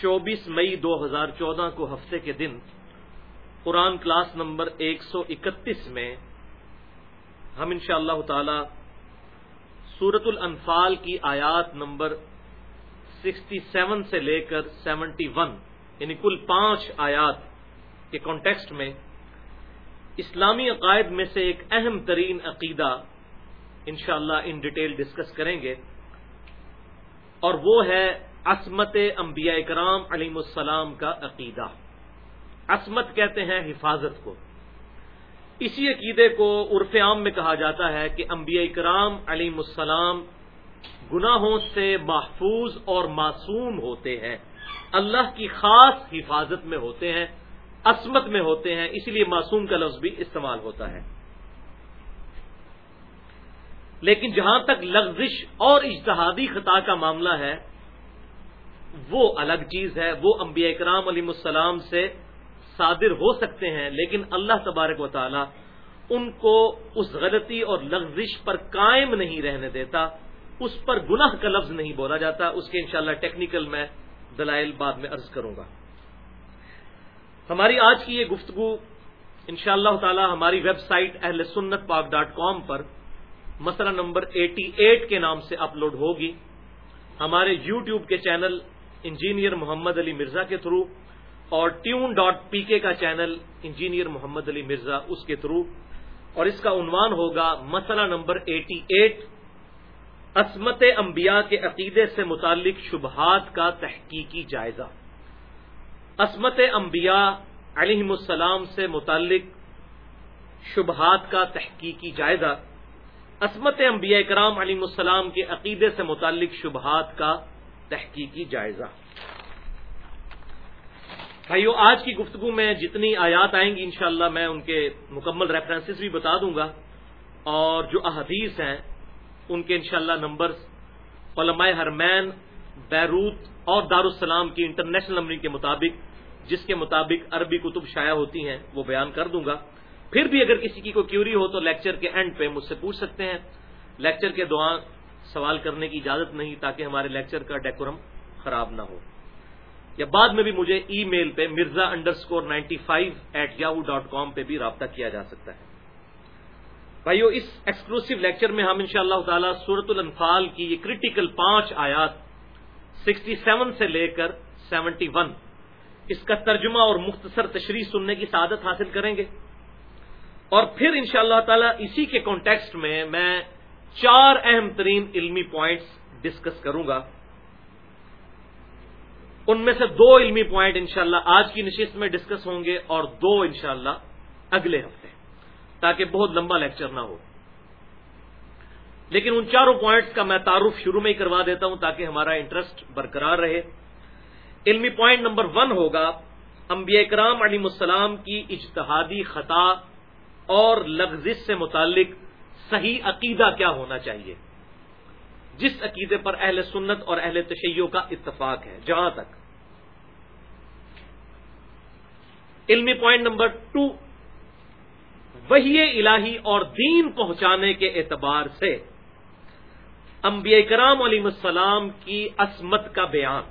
چوبیس مئی دو ہزار چودہ کو ہفتے کے دن قرآن کلاس نمبر ایک سو اکتیس میں ہم ان شاء اللہ تعالی سورت الانفال کی آیات نمبر سکسٹی سیون سے لے کر سیونٹی ون یعنی کل پانچ آیات کے کانٹیکسٹ میں اسلامی عقائد میں سے ایک اہم ترین عقیدہ انشاءاللہ ان ڈیٹیل ڈسکس کریں گے اور وہ ہے عصمت انبیاء کرام علیم السلام کا عقیدہ۔ عصمت کہتے ہیں حفاظت کو۔ اسی عقیدے کو عرف عام میں کہا جاتا ہے کہ انبیاء کرام علیم السلام گناہوں سے محفوظ اور معصوم ہوتے ہیں۔ اللہ کی خاص حفاظت میں ہوتے ہیں، عصمت میں ہوتے ہیں، اسی لیے معصوم کا لفظ بھی استعمال ہوتا ہے۔ لیکن جہاں تک لغزش اور اجتہادی خطا کا معاملہ ہے وہ الگ چیز ہے، وہ انبیاء اکرام علیہ السلام سے صادر ہو سکتے ہیں، لیکن اللہ تبارک و تعالی ان کو اس غلطی اور لغزش پر قائم نہیں رہنے دیتا، اس پر گناہ کا لفظ نہیں بولا جاتا، اس کے انشاءاللہ ٹیکنیکل میں دلائل بعد میں عرض کروں گا۔ ہماری آج کی یہ گفتگو انشاءاللہ اللہ تعالی ہماری ویب سائٹ اہل سنت پاک ڈاٹ کام پر مسئلہ نمبر ایٹی ایٹ کے نام سے اپلوڈ ہوگی۔ ہمارے یو ٹیوب کے چینل انجینئر محمد علی مرزا کے تھرو اور ٹیون ڈاٹ پی کے کا چینل انجینئر محمد علی مرزا اس کے تھرو اور اس کا عنوان ہوگا مسئلہ نمبر ایٹی ایٹ، عصمت انبیاء کے عقیدے سے متعلق شبہات کا تحقیقی جائزہ۔ عصمت انبیاء علیہ السلام سے متعلق شبہات کا تحقیقی جائزہ۔ عصمت انبیاء کرام علیہ السلام کے عقیدے سے متعلق شبہات کا تحقیقی جائزہ۔ بھائیو، آج کی گفتگو میں جتنی آیات آئیں گی انشاءاللہ میں ان کے مکمل ریفرنسز بھی بتا دوں گا۔ اور جو احادیث ہیں، ان کے انشاءاللہ شاء نمبر علماء حرمین، بیروت اور دارالسلام کی انٹرنیشنل نمبرنگ کے مطابق، جس کے مطابق عربی کتب شائع ہوتی ہیں، وہ بیان کر دوں گا۔ پھر بھی اگر کسی کی کوئی کیوری ہو تو لیکچر کے اینڈ پہ مجھ سے پوچھ سکتے ہیں۔ لیکچر کے دوران سوال کرنے کی اجازت نہیں تاکہ ہمارے لیکچر کا ڈیکورم خراب نہ ہو۔ یا بعد میں بھی مجھے ای میل پہ Mirza underscore ninety five at Yahoo dot com پہ بھی رابطہ کیا جا سکتا ہے۔ بھائیو، اس ایکسکلوسو لیکچر میں ہم انشاءاللہ شاء اللہ تعالی سورت الانفال کی یہ کریٹیکل پانچ آیات سکسٹی سیون سے لے کر سیونٹی ون اس کا ترجمہ اور مختصر تشریح سننے کی سعادت حاصل کریں گے۔ اور پھر ان شاء اللہ تعالی اسی کے کانٹیکسٹ میں میں چار اہم ترین علمی پوائنٹس ڈسکس کروں گا۔ ان میں سے دو علمی پوائنٹ انشاءاللہ آج کی نشست میں ڈسکس ہوں گے اور دو انشاءاللہ اگلے ہفتے، تاکہ بہت لمبا لیکچر نہ ہو۔ لیکن ان چاروں پوائنٹس کا میں تعارف شروع میں ہی کروا دیتا ہوں تاکہ ہمارا انٹرسٹ برقرار رہے۔ علمی پوائنٹ نمبر ون ہوگا، انبیاء کرام علی السلام کی اجتہادی خطا اور لغزش سے متعلق صحیح عقیدہ کیا ہونا چاہیے؟ جس عقیدے پر اہل سنت اور اہل تشیعوں کا اتفاق ہے، جہاں تک؟ علمی پوائنٹ نمبر ٹو وہی الہی اور دین پہنچانے کے اعتبار سے انبیاء کرام علیہ السلام کی عصمت کا بیان۔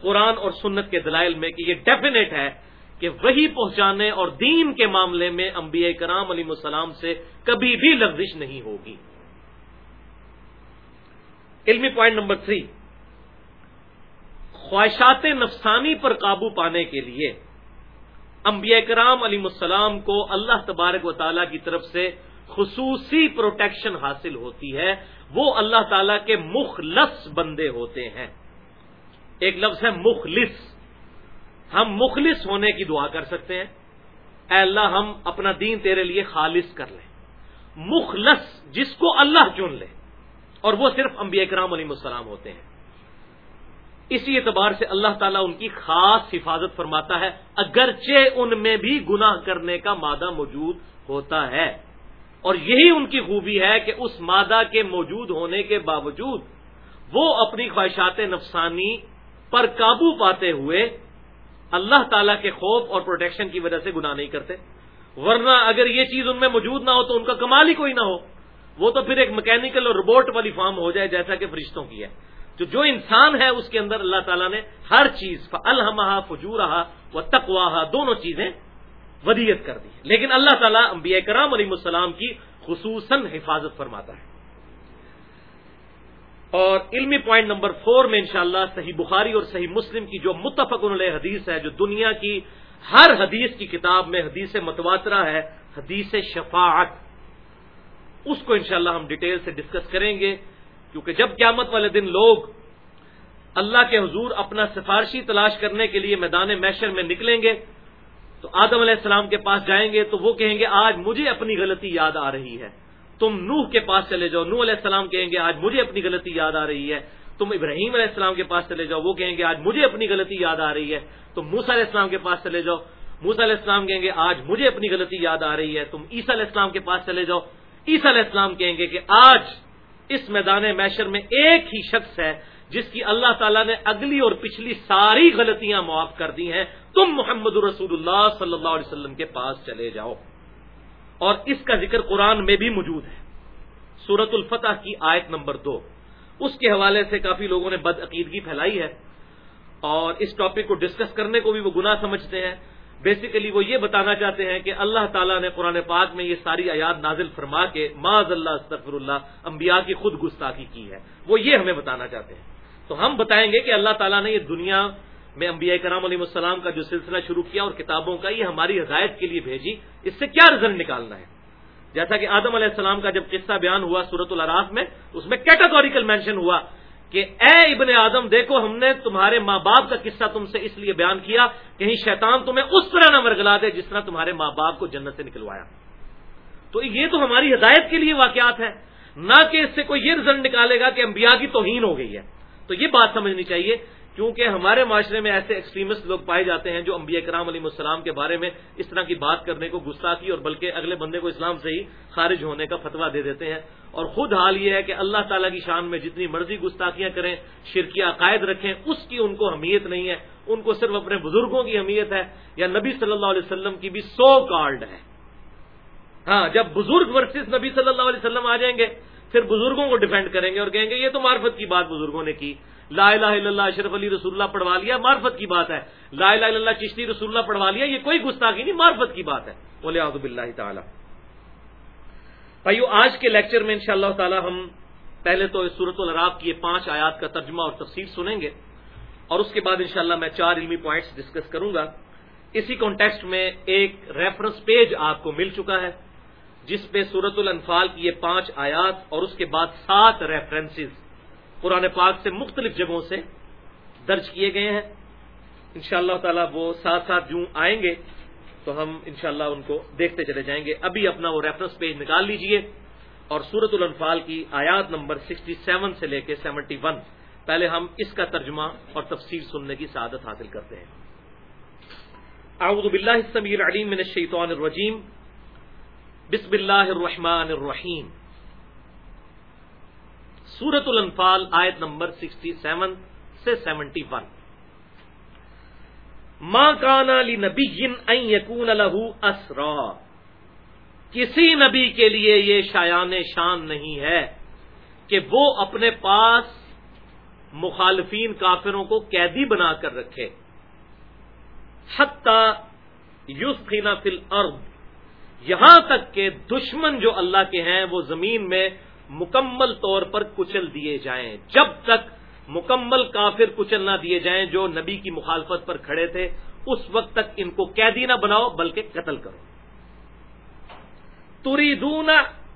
قرآن اور سنت کے دلائل میں کہ یہ ڈیفینیٹ ہے کہ وہی پہنچانے اور دین کے معاملے میں انبیاء کرام علیہ السلام سے کبھی بھی لفزش نہیں ہوگی۔ علمی پوائنٹ نمبر تھری۔ خواہشات نفسانی پر قابو پانے کے لیے انبیاء کرام علی السلام کو اللہ تبارک و تعالیٰ کی طرف سے خصوصی پروٹیکشن حاصل ہوتی ہے۔ وہ اللہ تعالیٰ کے مخلص بندے ہوتے ہیں۔ ایک لفظ ہے مخلص۔ ہم مخلص ہونے کی دعا کر سکتے ہیں۔ اے اللہ، ہم اپنا دین تیرے لیے خالص کر لیں۔ مخلص جس کو اللہ چن لے۔ اور وہ صرف انبیاء کرام علیہ السلام ہوتے ہیں۔ اسی اعتبار سے اللہ تعالیٰ ان کی خاص حفاظت فرماتا ہے۔ اگرچہ ان میں بھی گناہ کرنے کا مادہ موجود ہوتا ہے۔ اور یہی ان کی خوبی ہے کہ اس مادہ کے موجود ہونے کے باوجود وہ اپنی خواہشات نفسانی پر قابو پاتے ہوئے اللہ تعالیٰ کے خوف اور پروٹیکشن کی وجہ سے گناہ نہیں کرتے۔ ورنہ اگر یہ چیز ان میں موجود نہ ہو تو ان کا کمال ہی کوئی نہ ہو۔ وہ تو پھر ایک میکینکل اور روبوٹ والی فارم ہو جائے جیسا کہ فرشتوں کی ہے۔ جو جو انسان ہے اس کے اندر اللہ تعالیٰ نے ہر چیز الحمہ فجور و تقواہ دونوں چیزیں ودیت کر دی لیکن اللہ تعالیٰ انبیاء کرام علیہ السلام کی خصوصاً حفاظت فرماتا ہے۔ اور علمی پوائنٹ نمبر فور میں انشاءاللہ صحیح بخاری اور صحیح مسلم کی جو متفق علیہ حدیث ہے، جو دنیا کی ہر حدیث کی کتاب میں حدیث متواترہ ہے، حدیث شفاعت۔ اس کو انشاءاللہ ہم ڈیٹیل سے ڈسکس کریں گے، کیونکہ جب قیامت والے دن لوگ اللہ کے حضور اپنا سفارشی تلاش کرنے کے لیے میدان میشر میں نکلیں گے، تو آدم علیہ السلام کے پاس جائیں گے تو وہ کہیں گے، آج مجھے اپنی غلطی یاد آ رہی ہے۔ تم نوح کے پاس چلے جاؤ۔ نوح علیہ السلام کہیں گے، آج مجھے اپنی غلطی یاد آ رہی ہے۔ تم ابراہیم علیہ السلام کے پاس چلے جاؤ، وہ کہیں گے، آج مجھے اپنی غلطی یاد آ رہی ہے۔ تم موسا علیہ السلام کے پاس چلے جاؤ۔ موسا علیہ السلام کہیں گے، آج مجھے اپنی غلطی یاد آ رہی ہے۔ تم عیسیٰ علیہ السلام کے پاس چلے جاؤ۔ عیسیٰ علیہ السلام کہیں گے کہ آج اس میدان میشر میں ایک ہی شخص ہے، جس کی اللہ تعالیٰ نے اگلی اور پچھلی ساری غلطیاں معاف کر دی ہیں۔ تم محمد رسول اللہ صلی اللہ علیہ وسلم کے پاس چلے جاؤ۔ اور اس کا ذکر قرآن میں بھی موجود ہے۔ سورت الفتح کی آیت نمبر دو۔ اس کے حوالے سے کافی لوگوں نے بد عقیدگی پھیلائی ہے اور اس ٹاپک کو ڈسکس کرنے کو بھی وہ گناہ سمجھتے ہیں۔ بیسیکلی وہ یہ بتانا چاہتے ہیں کہ اللہ تعالیٰ نے قرآن پاک میں یہ ساری آیات نازل فرما کے معذ اللہ، استغفر اللہ، انبیاء کی خود گستاخی کی ہے۔ وہ یہ ہمیں بتانا چاہتے ہیں۔ تو ہم بتائیں گے کہ اللہ تعالیٰ نے یہ دنیا میں انبیاء کرام علیہ السلام کا جو سلسلہ شروع کیا اور کتابوں کا، یہ ہماری ہدایت کے لیے بھیجی، اس سے کیا رزلٹ نکالنا ہے؟ جیسا کہ آدم علیہ السلام کا جب قصہ بیان ہوا سورت العراف میں، اس میں کیٹاگوریکل مینشن ہوا کہ اے ابن آدم، دیکھو ہم نے تمہارے ماں باپ کا قصہ تم سے اس لیے بیان کیا کہیں شیطان تمہیں اس طرح نہ مرگلا دے جس طرح تمہارے ماں باپ کو جنت سے نکلوایا۔ تو یہ تو ہماری ہدایت کے لیے واقعات ہے نہ کہ اس سے کوئی یہ رزلٹ نکالے گا کہ انبیاء کی توہین ہو گئی ہے۔ تو یہ بات سمجھنی چاہیے کیونکہ ہمارے معاشرے میں ایسے ایکسٹریمسٹ لوگ پائے جاتے ہیں جو انبیاء کرام علیہ السلام کے بارے میں اس طرح کی بات کرنے کو گستاخی اور بلکہ اگلے بندے کو اسلام سے ہی خارج ہونے کا فتویٰ دے دیتے ہیں۔ اور خود حال یہ ہے کہ اللہ تعالیٰ کی شان میں جتنی مرضی گستاخیاں کریں شرکی عقائد رکھیں، اس کی ان کو اہمیت نہیں ہے۔ ان کو صرف اپنے بزرگوں کی اہمیت ہے۔ یا نبی صلی اللہ علیہ وسلم کی بھی سو کارڈ ہے ہاں جب بزرگ ورسز نبی صلی اللہ علیہ وسلم آ جائیں گے، پھر بزرگوں کو ڈیفینڈ کریں گے اور کہیں گے یہ تو معرفت کی بات بزرگوں نے کی۔ لا الہ الا اللہ، اشرف علی رسول اللہ پڑھوا لیا، معرفت کی بات ہے۔ لا الہ الا اللہ، چشتی رسول اللہ پڑھوا لیا، یہ کوئی گستاخی نہیں، معرفت کی بات ہے۔ بولے آزب اللہ تعالی۔ بھائیو، آج کے لیکچر میں انشاءاللہ اللہ تعالی ہم پہلے تو صورت العراف کی یہ پانچ آیات کا ترجمہ اور تفصیل سنیں گے۔ اور اس کے بعد انشاءاللہ میں چار علمی پوائنٹس ڈسکس کروں گا۔ اسی کانٹیکسٹ میں ایک ریفرنس پیج آپ کو مل چکا ہے، جس پہ سورت الانفال کی یہ پانچ آیات اور اس کے بعد سات ریفرنسز قرآن پاک سے مختلف جگہوں سے درج کیے گئے ہیں۔ ان شاء اللہ تعالیٰ وہ ساتھ ساتھ جو آئیں گے تو ہم انشاءاللہ ان کو دیکھتے چلے جائیں گے۔ ابھی اپنا وہ ریفرنس پیج نکال لیجیے اور سورت الانفال کی آیات نمبر 67 سے لے کے 71 پہلے ہم اس کا ترجمہ اور تفصیل سننے کی سعادت حاصل کرتے ہیں۔ اعوذ باللہ السمیع العلیم من الشیطان الرجیم۔ بسم اللہ الرحمن الرحیم۔ سورت الانفال آیت نمبر 67 سے 71 ماں کانا لی نبی یقون لہو اسرا کسی نبی کے لیے یہ شایان شان نہیں ہے کہ وہ اپنے پاس مخالفین کافروں کو قیدی بنا کر رکھے۔ حتی یوسفینا فل ارد یہاں تک کہ دشمن جو اللہ کے ہیں وہ زمین میں مکمل طور پر کچل دیے جائیں۔ جب تک مکمل کافر کچل نہ دیے جائیں جو نبی کی مخالفت پر کھڑے تھے، اس وقت تک ان کو قیدی نہ بناؤ، بلکہ قتل کرو۔ توری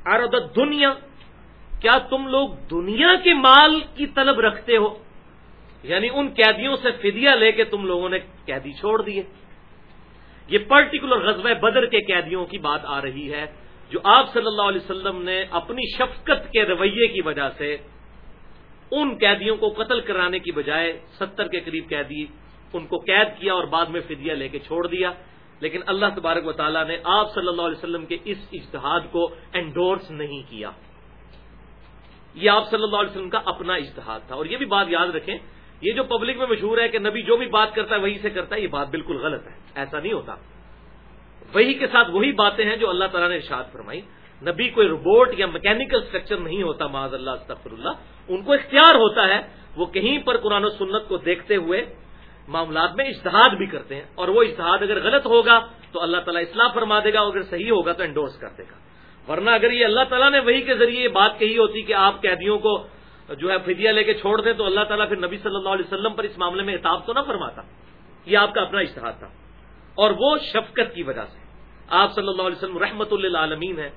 ارد دنیا کیا تم لوگ دنیا کے مال کی طلب رکھتے ہو؟ یعنی ان قیدیوں سے فدیہ لے کے تم لوگوں نے قیدی چھوڑ دیے۔ یہ پرٹیکولر غزوہ بدر کے قیدیوں کی بات آ رہی ہے۔ جو آپ صلی اللہ علیہ وسلم نے اپنی شفقت کے رویے کی وجہ سے ان قیدیوں کو قتل کرانے کی بجائے ستر کے قریب قیدی ان کو قید کیا اور بعد میں فدیہ لے کے چھوڑ دیا۔ لیکن اللہ تبارک و تعالیٰ نے آپ صلی اللہ علیہ وسلم کے اس اجتہاد کو انڈورس نہیں کیا۔ یہ آپ صلی اللہ علیہ وسلم کا اپنا اجتہاد تھا۔ اور یہ بھی بات یاد رکھیں، یہ جو پبلک میں مشہور ہے کہ نبی جو بھی بات کرتا ہے وہی سے کرتا ہے، یہ بات بالکل غلط ہے۔ ایسا نہیں ہوتا۔ وہی کے ساتھ وہی باتیں ہیں جو اللہ تعالیٰ نے ارشاد فرمائی۔ نبی کوئی روبوٹ یا میکینکل اسٹرکچر نہیں ہوتا معاذ اللہ استفر اللہ ان کو اختیار ہوتا ہے وہ کہیں پر قرآن و سنت کو دیکھتے ہوئے معاملات میں اشتہاد بھی کرتے ہیں۔ اور وہ اشتہاد اگر غلط ہوگا تو اللہ تعالیٰ اصلاح فرما دے گا اگر صحیح ہوگا تو انڈورس کر دے گا۔ ورنہ اگر یہ اللہ تعالیٰ نے وہی کے ذریعے یہ بات کہی ہوتی کہ آپ قیدیوں کو جو ہے فدیہ لے کے چھوڑ دیں تو اللہ تعالیٰ پھر نبی صلی اللہ علیہ وسلم پر اس معاملے میں احتاب تو نہ فرماتا۔ یہ آپ کا اپنا اشتہار تھا۔ اور وہ شفقت کی وجہ سے۔ آپ صلی اللہ علیہ وسلم رحمت اللہ عالمین ہے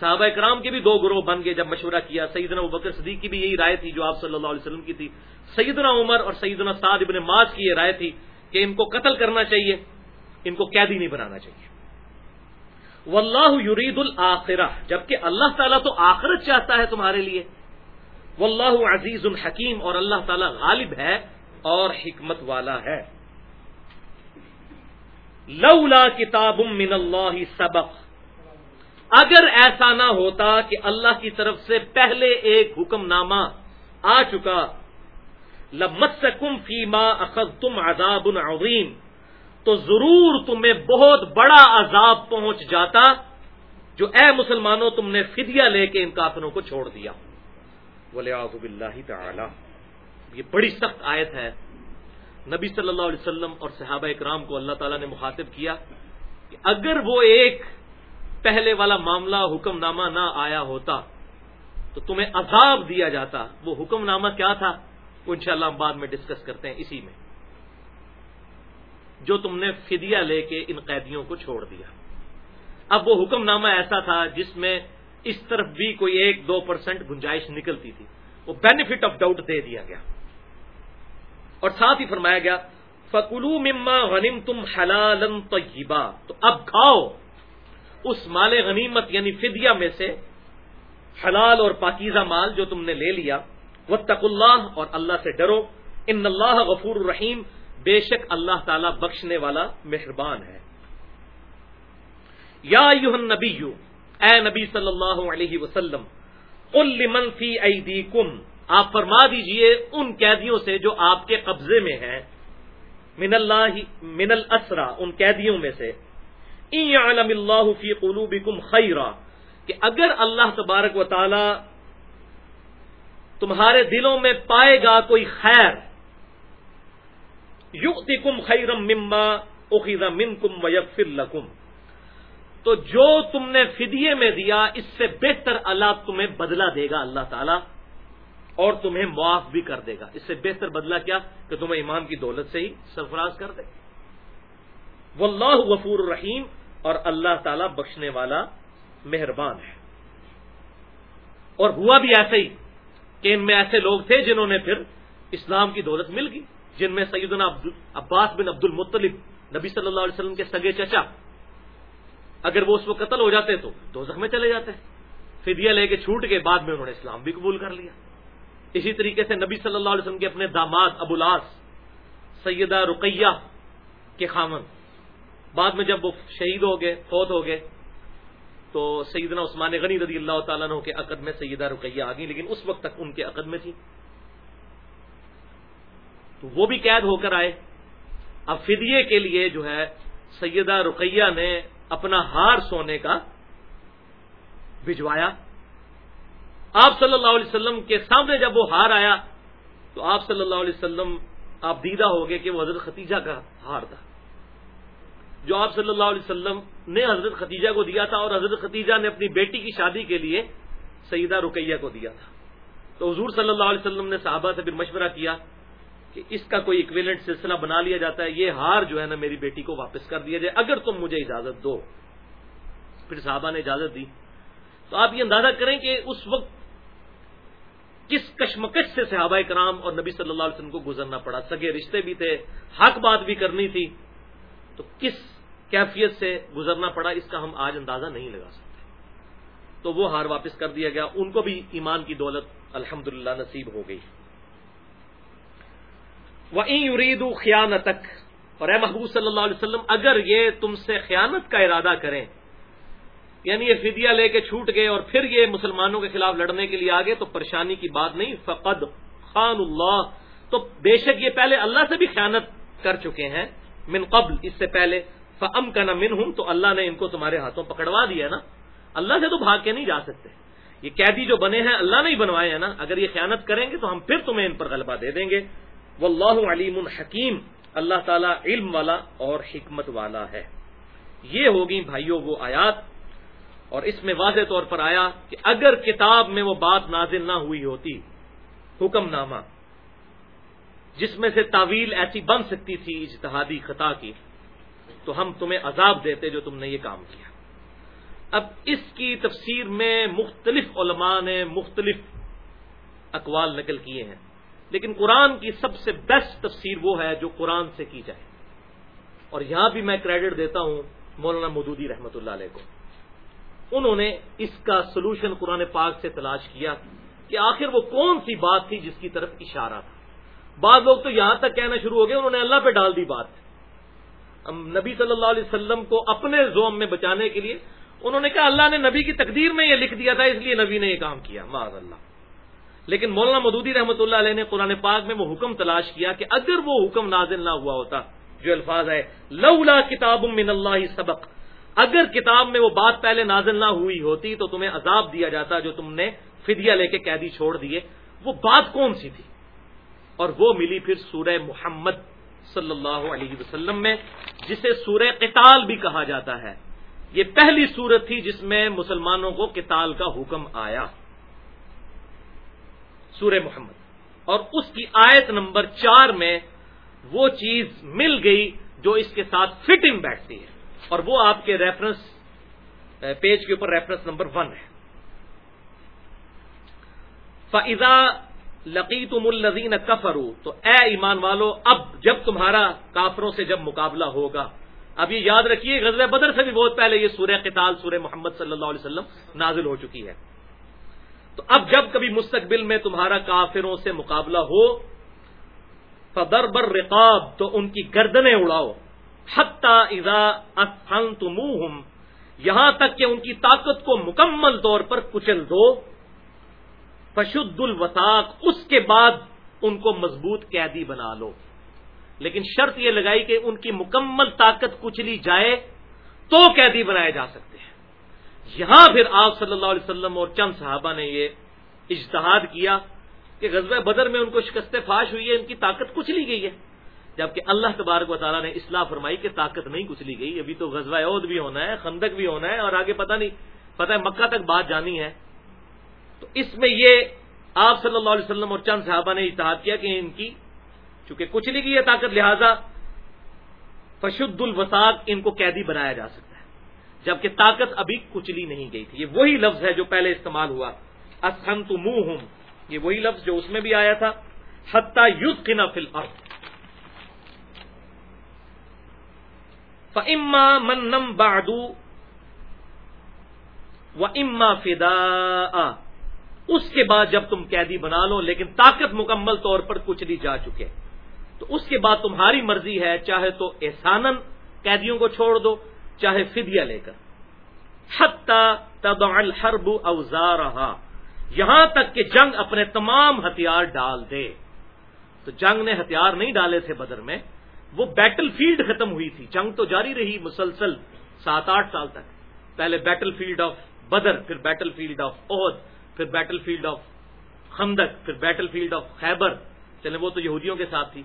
صحابہ کرام کے بھی دو گروہ بن گئے جب مشورہ کیا۔ سیدنا بکر صدیق کی بھی یہی رائے تھی جو آپ صلی اللہ علیہ وسلم کی تھی۔ سیدنا عمر اور سیدنا سعد ابن ماج کی یہ رائے تھی کہ ان کو قتل کرنا چاہیے، ان کو قیدی نہیں بنانا چاہیے۔ واللہ یرید الآخرہ جبکہ اللہ تعالیٰ تو آخرت چاہتا ہے تمہارے لیے۔ واللہ عزیز الحکیم اور اللہ تعالیٰ غالب ہے اور حکمت والا ہے۔ لولا کتاب من اللہ سبق۔ اگر ایسا نہ ہوتا کہ اللہ کی طرف سے پہلے ایک حکم نامہ آ چکا، لمسکم فیما اخذ تم عذاب عظیم، تو ضرور تمہیں بہت بڑا عذاب پہنچ جاتا جو اے مسلمانوں تم نے فدیہ لے کے ان کافروں کو چھوڑ دیا۔ بولے آزب اللہ تعالی۔ یہ بڑی سخت آیت ہے۔ نبی صلی اللہ علیہ وسلم اور صحابہ اکرام کو اللہ تعالیٰ نے مخاطب کیا کہ اگر وہ ایک پہلے والا معاملہ حکم نامہ نہ آیا ہوتا تو تمہیں عذاب دیا جاتا۔ وہ حکم نامہ کیا تھا؟ وہ انشاءاللہ ہم بعد میں ڈسکس کرتے ہیں اسی میں۔ جو تم نے فدیہ لے کے ان قیدیوں کو چھوڑ دیا۔ اب وہ حکم نامہ ایسا تھا جس میں اس طرف بھی کوئی ایک دو پرسینٹ گنجائش نکلتی تھی۔ وہ بینیفٹ آف ڈاؤٹ دے دیا گیا۔ اور ساتھ ہی فرمایا گیا فکلو مما غنیم تم حلالن تو اب کھاؤ اس مال غنیمت یعنی فدیہ میں سے حلال اور پاکیزہ مال جو تم نے لے لیا وہ تق اللہ اور اللہ سے ڈرو ان اللہ غفور الرحیم بے شک اللہ تعالی بخشنے والا مہربان ہے۔ یا نبی اے نبی صلی اللہ علیہ وسلم لمن فی ایدیکم آپ فرما دیجیے ان قیدیوں سے جو آپ کے قبضے میں ہیں۔ من اللہ من الاسرا، ان قیدیوں میں سے۔ علم اللہ فی قلوبکم خیرا، کہ اگر اللہ تبارک و تعالی تمہارے دلوں میں پائے گا کوئی خیر، یؤتکم خیرم مما اخذ منکم ویغفر لکم۔ تو جو تم نے فدیے میں دیا، اس سے بہتر اللہ تمہیں بدلہ دے گا، اللہ تعالی۔ اور تمہیں معاف بھی کر دے گا۔ اس سے بہتر بدلہ کیا؟ کہ تمہیں ایمان کی دولت سے ہی سرفراز کر دے۔ واللہ غفور الرحیم، اور اللہ تعالی بخشنے والا مہربان ہے۔ اور ہوا بھی ایسے ہی کہ ان میں ایسے لوگ تھے جنہوں نے پھر اسلام کی دولت مل گئی، جن میں سیدنا عباس بن عبد المطلب، نبی صلی اللہ علیہ وسلم کے سگے چچا۔ اگر وہ اس وقت قتل ہو جاتے تو دو میں چلے جاتے۔ فدیہ لے کے چھوٹ کے بعد میں انہوں نے اسلام بھی قبول کر لیا۔ اسی طریقے سے نبی صلی اللہ علیہ وسلم کے اپنے داماد ابولاس سیدہ رقیہ کے خامن۔ بعد میں جب وہ شہید ہو گئے، فوت ہو گئے، تو سیدنا عثمان غنی رضی اللہ تعالیٰ عنہ کے عقد میں سیدہ رقیہ آ گئی لیکن اس وقت تک ان کے عقد میں تھی تو وہ بھی قید ہو کر آئے۔ اب فدیے کے لیے جو ہے، سیدہ رقیہ نے اپنا ہار سونے کا بھجوایا۔ آپ صلی اللہ علیہ وسلم کے سامنے جب وہ ہار آیا، تو آپ صلی اللہ علیہ وسلم، آپ دیدہ ہو گئے کہ وہ حضرت ختیجہ کا ہار تھا۔ جو آپ صلی اللہ علیہ وسلم نے حضرت ختیجہ کو دیا تھا اور حضرت ختیجہ نے اپنی بیٹی کی شادی کے لیے سیدہ رقیہ کو دیا تھا۔ تو حضور صلی اللہ علیہ وسلم نے صحابہ سے پھر مشورہ کیا کہ اس کا کوئی اکویلنٹ سلسلہ بنا لیا جاتا ہے، یہ ہار جو ہے نا میری بیٹی کو واپس کر دیا جائے، اگر تم مجھے اجازت دو۔ پھر صحابہ نے اجازت دی۔ تو آپ یہ اندازہ کریں کہ اس وقت کس کشمکش سے صحابہ کرام اور نبی صلی اللہ علیہ وسلم کو گزرنا پڑا؟ سگے رشتے بھی تھے، حق بات بھی کرنی تھی۔ تو کس کیفیت سے گزرنا پڑا؟ اس کا ہم آج اندازہ نہیں لگا سکتے۔ تو وہ ہار واپس کر دیا گیا۔ ان کو بھی ایمان کی دولت الحمد نصیب ہو گئی۔ وہ یرید خیانتک۔ اور اے محبوب صلی اللہ علیہ وسلم، اگر یہ تم سے خیانت کا ارادہ کریں یعنی یہ فدیہ لے کے چھوٹ گئے اور پھر یہ مسلمانوں کے خلاف لڑنے کے لیے آگے تو پریشانی کی بات نہیں، فقد خان اللہ۔ تو بے شک یہ پہلے اللہ سے بھی خیانت کر چکے ہیں، من قبل، اس سے پہلے۔ فم کا نہ من ہوں تو اللہ نے ان کو تمہارے ہاتھوں پکڑوا دیا نا۔ اللہ سے تو بھاگ کے نہیں جا سکتے۔ یہ قیدی جو بنے ہیں، اللہ نے ہی بنوائے ہیں نا۔ اگر یہ خیانت کریں گے تو ہم پھر تمہیں ان پر غلبہ دے دیں گے۔ وہ اللہ علیم الحکیم اللہ تعالیٰ علم والا اور حکمت والا ہے۔ یہ ہوگی بھائیوں وہ آیات۔ اور اس میں واضح طور پر آیا کہ اگر کتاب میں وہ بات نازل نہ ہوئی ہوتی حکم نامہ جس میں سے تعویل ایسی بن سکتی تھی اجتہادی خطا کی، تو ہم تمہیں عذاب دیتے جو تم نے یہ کام کیا۔ اب اس کی تفسیر میں مختلف علماء نے مختلف اقوال نقل کیے ہیں، لیکن قرآن کی سب سے بیسٹ تفسیر وہ ہے جو قرآن سے کی جائے۔ اور یہاں بھی میں کریڈٹ دیتا ہوں مولانا مودودی رحمت اللہ علیہ کو۔ انہوں نے اس کا سولوشن قرآن پاک سے تلاش کیا کہ آخر وہ کون سی بات تھی جس کی طرف اشارہ تھا۔ بعض لوگ تو یہاں تک کہنا شروع ہو گئے، انہوں نے اللہ پہ ڈال دی بات۔ نبی صلی اللہ علیہ وسلم کو اپنے زوم میں بچانے کے لیے انہوں نے کہا، اللہ نے نبی کی تقدیر میں یہ لکھ دیا تھا، اس لیے نبی نے یہ کام کیا۔ معذ اللہ لیکن مولانا مدودی رحمۃ اللہ علیہ نے قرآن پاک میں وہ حکم تلاش کیا کہ اگر وہ حکم نازل نہ ہوا ہوتا، جو الفاظ ہے لولا کتاب من اللہ سبق اگر کتاب میں وہ بات پہلے نازل نہ ہوئی ہوتی تو تمہیں عذاب دیا جاتا جو تم نے فدیہ لے کے قیدی چھوڑ دیے، وہ بات کون سی تھی؟ اور وہ ملی پھر سورہ محمد صلی اللہ علیہ وسلم میں، جسے سورہ قتال بھی کہا جاتا ہے۔ یہ پہلی سورت تھی جس میں مسلمانوں کو قتال کا حکم آیا۔ سورہ محمد۔ اور اس کی آیت نمبر چار میں وہ چیز مل گئی جو اس کے ساتھ فٹ بیٹھتی ہے۔ اور وہ آپ کے ریفرنس پیج eh, کے اوپر ریفرنس نمبر ون ہے. فضا لقیتم الزین کفرو تو اے ایمان والو، اب جب تمہارا کافروں سے جب مقابلہ ہوگا، اب یہ یاد رکھیے غزل بدر سے بھی بہت پہلے یہ سورہ قتال، سورہ محمد صلی اللہ علیہ وسلم نازل ہو چکی ہے. تو اب جب کبھی مستقبل میں تمہارا کافروں سے مقابلہ ہو فدر بر رقاب تو ان کی گردنیں اڑاؤ. تم یہاں تک کہ ان کی طاقت کو مکمل طور پر کچل دو، فشد الوساق اس کے بعد ان کو مضبوط قیدی بنا لو۔ لیکن شرط یہ لگائی کہ ان کی مکمل طاقت کچلی جائے تو قیدی بنائے جا سکتے ہیں۔ یہاں پھر آپ صلی اللہ علیہ وسلم اور چند صحابہ نے یہ اجتہاد کیا کہ غزوہ بدر میں ان کو شکست فاش ہوئی ہے ان کی طاقت کچلی گئی ہے۔ جبکہ اللہ تبارک و تعالیٰ نے اصلاح فرمائی کہ طاقت نہیں کچلی گئی، ابھی تو غزوہ عہد بھی ہونا ہے، خندق بھی ہونا ہے اور آگے پتہ نہیں، پتہ ہے مکہ تک بات جانی ہے۔ تو اس میں یہ آپ صلی اللہ علیہ وسلم اور چند صحابہ نے اتحاد کیا کہ ان کی، چونکہ کچلی گئی ہے طاقت، لہذا فشد الوساق ان کو قیدی بنایا جا سکتا ہے۔ جبکہ طاقت ابھی کچلی نہیں گئی تھی۔ یہ وہی لفظ ہے جو پہلے استعمال ہوا۔ اسن تو منہ یہ وہی لفظ جو اس میں بھی آیا تھا۔ حتہ یوز کی فل فما منم بادو و اما فدا اس کے بعد جب تم قیدی بنا لو، لیکن طاقت مکمل طور پر کچلی جا چکے۔ تو اس کے بعد تمہاری مرضی ہے، چاہے تو احسانن قیدیوں کو چھوڑ دو، چاہے فدیہ لے کر۔ تب الحرب اوزار یہاں تک کہ جنگ اپنے تمام ہتھیار ڈال دے۔ تو جنگ نے ہتھیار نہیں ڈالے تھے بدر میں وہ بیٹل فیلڈ ختم ہوئی تھی۔ جنگ تو جاری رہی مسلسل سات آٹھ سال تک۔ پہلے بیٹل فیلڈ آف بدر، پھر بیٹل فیلڈ آف عہد پھر بیٹل فیلڈ آف خندق، پھر بیٹل فیلڈ آف خیبر۔ چلے وہ تو یہودیوں کے ساتھ تھی۔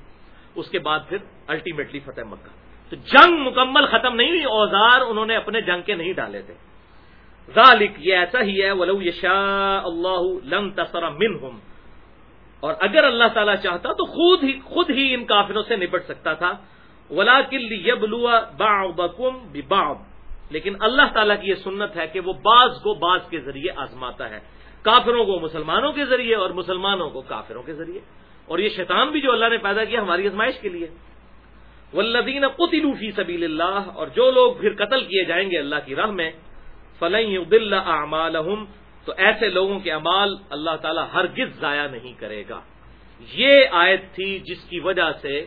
اس کے بعد پھر الٹیمیٹلی فتح مکہ۔ تو جنگ مکمل ختم نہیں ہوئی، اوزار انہوں نے اپنے جنگ کے نہیں ڈالے تھے۔ ذالک، یہ ایسا ہی ہے، ولو یشا اللہ لم تصر منہم اور اگر اللہ تعالیٰ چاہتا تو خود ہی خود ہی ان کافروں سے نپٹ سکتا تھا۔ ولا کل یبلوا بعضکم ببعض۔ لیکن اللہ تعالیٰ کی یہ سنت ہے کہ وہ بعض کو بعض کے ذریعے آزماتا ہے۔ کافروں کو، مسلمانوں کے ذریعے اور مسلمانوں کو کافروں کے ذریعے۔ اور یہ شیطان بھی جو اللہ نے پیدا کیا ہماری ازمائش کے لیے۔ ولدین قطلو فی سبیل اللہ اور جو لوگ پھر قتل کیے جائیں گے اللہ کی راہ میں فلح اعمالهم تو ایسے لوگوں کے امال اللہ تعالیٰ ہرگز ضائع نہیں کرے گا۔ یہ آیت تھی جس کی وجہ سے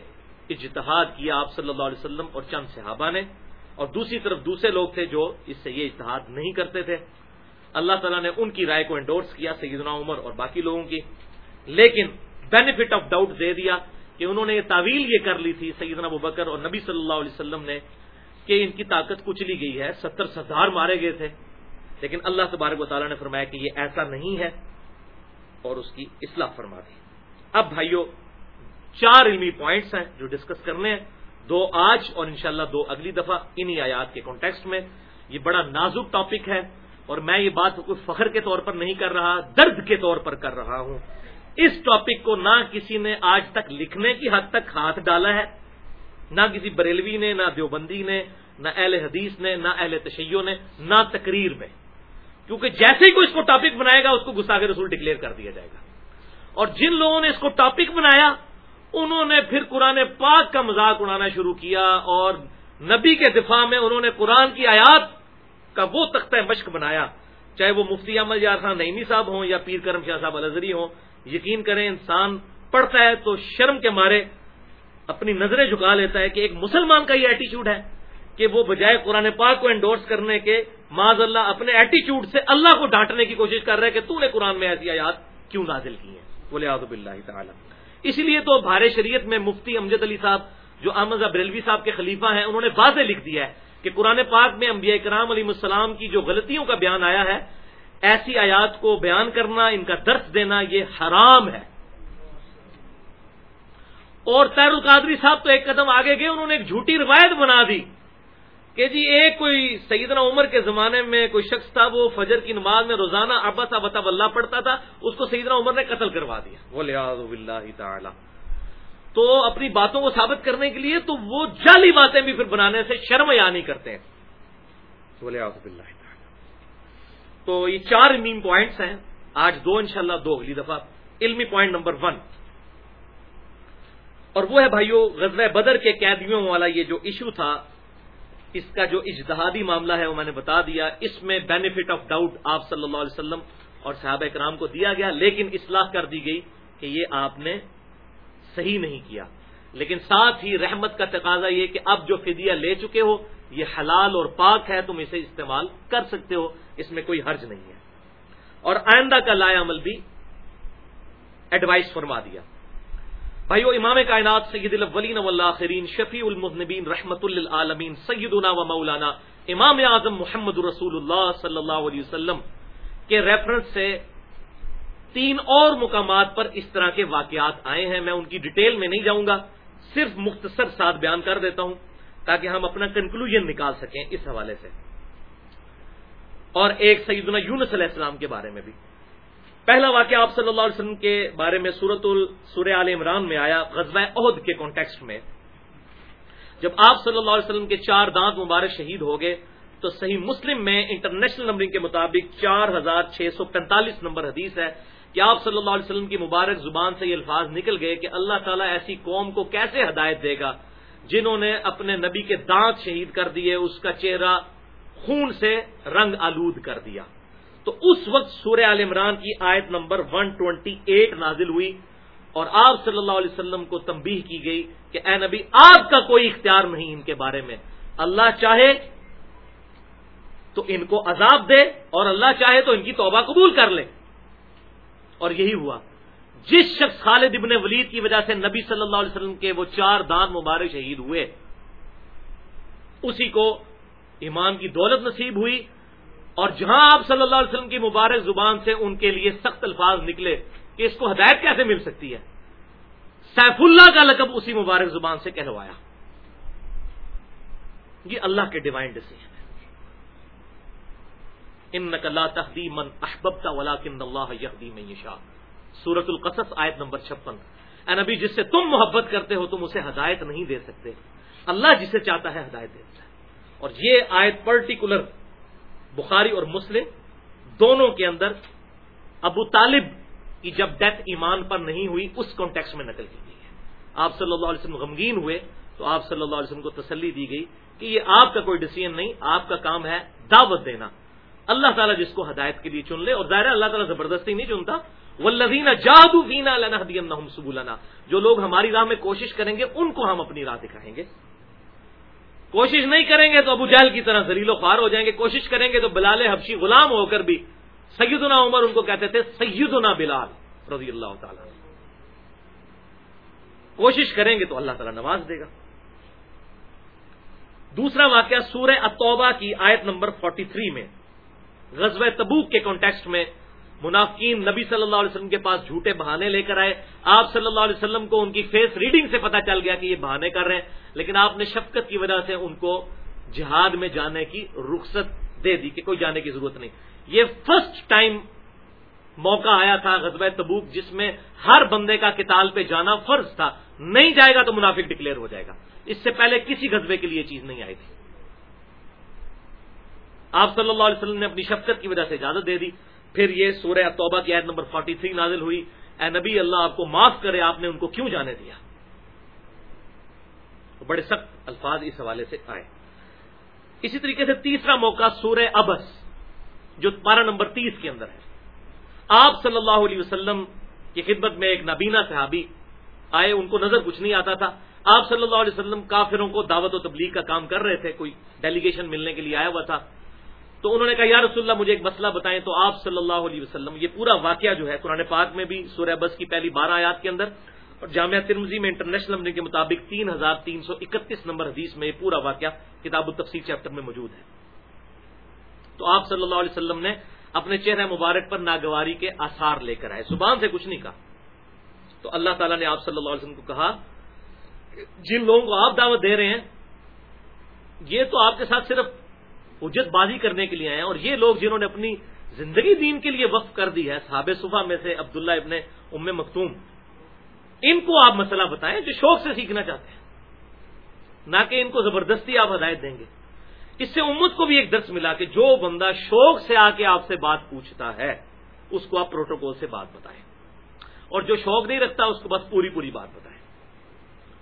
اجتہاد کیا آپ صلی اللہ علیہ وسلم اور چند صحابہ نے۔ اور دوسری طرف دوسرے لوگ تھے جو اس سے یہ اجتہاد نہیں کرتے تھے۔ اللہ تعالیٰ نے ان کی رائے کو انڈورس کیا سیدنا عمر اور باقی لوگوں کی۔ لیکن بینیفٹ آف ڈاؤٹ دے دیا کہ انہوں نے یہ تعویل یہ کر لی تھی سیدنا ابو بکر اور نبی صلی اللہ علیہ وسلم نے کہ ان کی طاقت کچلی گئی ہے۔ ستر سزار مارے گئے تھے۔ لیکن اللہ تبارک و تعالیٰ نے فرمایا کہ یہ ایسا نہیں ہے اور اس کی اصلاح فرما دی۔ اب بھائیوں چار علمی پوائنٹس ہیں جو ڈسکس کرنے ہیں۔ دو آج اور انشاءاللہ دو اگلی دفعہ انہی آیات کے کانٹیکسٹ میں۔ یہ بڑا نازک ٹاپک ہے اور میں یہ بات کوئی فخر کے طور پر نہیں کر رہا، درد کے طور پر کر رہا ہوں۔ اس ٹاپک کو نہ کسی نے آج تک لکھنے کی حد تک ہاتھ ڈالا ہے، نہ کسی بریلوی نے، نہ دیوبندی نے، نہ اہل حدیث نے، نہ اہل تشیع نے، نہ تقریر میں۔ کیونکہ جیسے ہی کوئی اس کو ٹاپک بنائے گا، اس کو گسا کے رسول ڈکلیئر کر دیا جائے گا۔ اور جن لوگوں نے اس کو ٹاپک بنایا، انہوں نے پھر قرآن پاک کا مذاق اڑانا شروع کیا اور نبی کے دفاع میں انہوں نے قرآن کی آیات کا وہ تختہ مشق بنایا۔ چاہے وہ مفتی احمد یار خان نئیمی صاحب ہوں یا پیر کرم شاہ صاحب الزری ہوں، یقین کریں انسان پڑھتا ہے تو شرم کے مارے اپنی نظریں جھکا لیتا ہے کہ ایک مسلمان کا یہ ایٹیچیوڈ ہے۔ کہ وہ بجائے قرآن پاک کو انڈورس کرنے کے معذ اللہ اپنے ایٹیچیوڈ سے اللہ کو ڈانٹنے کی کوشش کر رہے کہ تو نے قرآن میں ایسی آیات کیوں نازل کی ہیں؟ بولے آزب اللہ تعالیٰ۔ اس لیے تو بھارے شریعت میں مفتی امجد علی صاحب، جو احمد بریلوی صاحب کے خلیفہ ہیں، انہوں نے واضح لکھ دیا ہے کہ قرآن پاک میں انبیاء کرام علیہ السلام کی جو غلطیوں کا بیان آیا ہے، ایسی آیات کو بیان کرنا، ان کا درس دینا، یہ حرام ہے۔ اور تیر القادری صاحب تو ایک قدم آگے گئے، انہوں نے ایک جھوٹی روایت بنا دی۔ کہ جی ایک کوئی سیدنا عمر کے زمانے میں کوئی شخص تھا وہ فجر کی نماز میں روزانہ ابا سا بتا اللہ پڑھتا تھا اس کو سیدنا عمر نے قتل کروا دیا۔ اللہ تعالی تو اپنی باتوں کو ثابت کرنے کے لیے تو وہ جعلی باتیں بھی پھر بنانے سے شرم یا نہیں کرتے۔ ہیں اللہ تو یہ چار میم پوائنٹس ہیں۔ آج دو انشاءاللہ دو اگلی دفعہ۔ علمی پوائنٹ نمبر ون۔ اور وہ ہے بھائیو غزوہ بدر کے قیدیوں والا یہ جو ایشو تھا اس کا جو اجتہادی معاملہ ہے وہ میں نے بتا دیا۔ اس میں بینیفٹ آف ڈاؤٹ آپ صلی اللہ علیہ وسلم اور صحابہ کرام کو دیا گیا، لیکن اصلاح کر دی گئی کہ یہ آپ نے صحیح نہیں کیا۔ لیکن ساتھ ہی رحمت کا تقاضا یہ کہ اب جو فدیہ لے چکے ہو، یہ حلال اور پاک ہے، تم اسے استعمال کر سکتے ہو۔ اس میں کوئی حرج نہیں ہے۔ اور آئندہ کا لایا عمل بھی ایڈوائز فرما دیا۔ بھائیو، امام کائنات سید الاولین والآخرین، شفیع المذنبین رحمت للعالمین، سیدنا و مولانا امام اعظم محمد رسول اللہ صلی اللہ علیہ وسلم کے ریفرنس سے تین اور مقامات پر اس طرح کے واقعات آئے ہیں۔ میں ان کی ڈیٹیل میں نہیں جاؤں گا، صرف مختصر ساتھ بیان کر دیتا ہوں تاکہ ہم اپنا کنکلوژن نکال سکیں اس حوالے سے۔ اور ایک سیدنا یونس علیہ السلام کے بارے میں بھی۔ پہلا واقعہ آپ صلی اللہ علیہ وسلم کے بارے میں سورت السور عال عمران میں آیا، غزوہ عہد کے کانٹیکسٹ میں۔ جب آپ صلی اللہ علیہ وسلم کے چار دانت مبارک شہید ہو گئے، تو صحیح مسلم میں انٹرنیشنل نمبرنگ کے مطابق چار ہزار چھ سو پینتالیس نمبر حدیث ہے کہ آپ صلی اللہ علیہ وسلم کی مبارک زبان سے یہ الفاظ نکل گئے کہ اللہ تعالیٰ ایسی قوم کو کیسے ہدایت دے گا جنہوں نے اپنے نبی کے دانت شہید کر دیے، اس کا چہرہ خون سے رنگ آلود کر دیا۔ تو اس وقت سورہ عال عمران کی آیت نمبر 128 نازل ہوئی اور آپ صلی اللہ علیہ وسلم کو تنبیہ کی گئی کہ اے نبی، آپ کا کوئی اختیار نہیں ان کے بارے میں۔ اللہ چاہے تو ان کو عذاب دے اور اللہ چاہے تو ان کی توبہ قبول کر لے۔ اور یہی ہوا۔ جس شخص خالد ابن ولید کی وجہ سے نبی صلی اللہ علیہ وسلم کے وہ چار دان مبارک شہید ہوئے، اسی کو ایمان کی دولت نصیب ہوئی۔ اور جہاں آپ صلی اللہ علیہ وسلم کی مبارک زبان سے ان کے لیے سخت الفاظ نکلے کہ اس کو ہدایت کیسے مل سکتی ہے؟ سیف اللہ کا لقب اسی مبارک زبان سے کہلوایا۔ یہ اللہ کے ڈیوائن ڈسیزن ہے۔ ان نقلا تحدی من احبتا ولا کن اللہ میں یشا سورت القصص آیت نمبر چھپن۔ اے نبی، جس سے تم محبت کرتے ہو، تم اسے ہدایت نہیں دے سکتے۔ اللہ جسے چاہتا ہے، ہدایت دیتا ہے۔ اور یہ آیت پرٹیکولر بخاری اور مسلم دونوں کے اندر ابو طالب کی جب ڈیتھ ایمان پر نہیں ہوئی، اس کانٹیکس میں نقل کی گئی ہے۔ آپ صلی اللہ علیہ وسلم غمگین ہوئے تو آپ صلی اللہ علیہ وسلم کو تسلی دی گئی کہ یہ آپ کا کوئی ڈسیزن نہیں، آپ کا کام ہے دعوت دینا۔ اللہ تعالیٰ جس کو ہدایت کے لیے چن لے، اور ظاہر اللہ تعالیٰ زبردستی نہیں چنتا۔ وہ جادو فینا لنا جو لوگ ہماری راہ میں کوشش کریں گے، ان کو ہم اپنی راہ دکھائیں گے۔ کوشش نہیں کریں گے تو ابو جہل کی طرح زلیل و خوار ہو جائیں گے، کوشش کریں گے تو بلال حبشی غلام ہو کر بھی سیدنا عمر ان کو کہتے تھے سیدنا بلال رضی اللہ تعالی کوشش کریں گے تو اللہ تعالیٰ نواز دے گا۔ دوسرا واقعہ سورہ اتوبہ کی آیت نمبر 43 میں، غزوہ تبوک کے کانٹیکسٹ میں منافقین نبی صلی اللہ علیہ وسلم کے پاس جھوٹے بہانے لے کر آئے۔ آپ صلی اللہ علیہ وسلم کو ان کی فیس ریڈنگ سے پتا چل گیا کہ یہ بہانے کر رہے ہیں۔ لیکن آپ نے شفقت کی وجہ سے ان کو جہاد میں جانے کی رخصت دے دی کہ کوئی جانے کی ضرورت نہیں۔ یہ فرسٹ ٹائم موقع آیا تھا غزوہ تبوک جس میں ہر بندے کا کتال پہ جانا فرض تھا۔ نہیں جائے گا تو منافق ڈکلیئر ہو جائے گا۔ اس سے پہلے کسی غزبے کے لیے چیز نہیں آئی تھی۔ آپ صلی اللہ علیہ وسلم نے اپنی شفقت کی وجہ سے اجازت دے دی۔ پھر یہ سورہ توبہ کی عید نمبر 43 نازل ہوئی۔ اے نبی، اللہ آپ کو معاف کرے، آپ نے ان کو کیوں جانے دیا؟ بڑے سخت الفاظ اس حوالے سے آئے۔ اسی طریقے سے تیسرا موقع سورہ ابس، جو پارہ نمبر تیس کے اندر ہے۔ آپ صلی اللہ علیہ وسلم کی خدمت میں ایک نبینا صحابی آئے، ان کو نظر کچھ نہیں آتا تھا۔ آپ صلی اللہ علیہ وسلم کافروں کو دعوت و تبلیغ کا کام کر رہے تھے، کوئی ڈیلیگیشن ملنے کے لیے آیا ہوا تھا۔ تو انہوں نے کہا، یا رسول اللہ، مجھے ایک مسئلہ بتائیں تو آپ صلی اللہ علیہ وسلم، یہ پورا واقعہ جو ہے قرآن پاک میں بھی سورہ بس کی پہلی بارہ آیات کے اندر اور جامعہ ترمزی میں انٹرنیشنل نمبر کے مطابق تین ہزار تین سو اکتیس نمبر حدیث میں یہ پورا واقعہ کتاب التفسیر چیپٹر میں موجود ہے۔ تو آپ صلی اللہ علیہ وسلم نے اپنے چہرے مبارک پر ناگواری کے آثار لے کر آئے۔ زبان سے کچھ نہیں کہا۔ تو اللہ تعالیٰ نے آپ صلی اللہ علیہ وسلم کو کہا جن لوگوں کو آپ دعوت دے رہے ہیں، یہ تو آپ کے ساتھ صرف اجت بازی کرنے کے لیے آئے ہیں اور یہ لوگ جنہوں نے اپنی زندگی دین کے لیے وقف کر دی ہے صحاب صبح میں سے عبداللہ ابن ام مختوم ان کو آپ مسئلہ بتائیں جو شوق سے سیکھنا چاہتے ہیں۔ نہ کہ ان کو زبردستی آپ ہدایت دیں گے۔ اس سے امت کو بھی ایک درس ملا کہ جو بندہ شوق سے آ کے آپ سے بات پوچھتا ہے، اس کو آپ پروٹوکول سے بات بتائیں۔ اور جو شوق نہیں رکھتا، اس کو بس پوری پوری بات بتائیں۔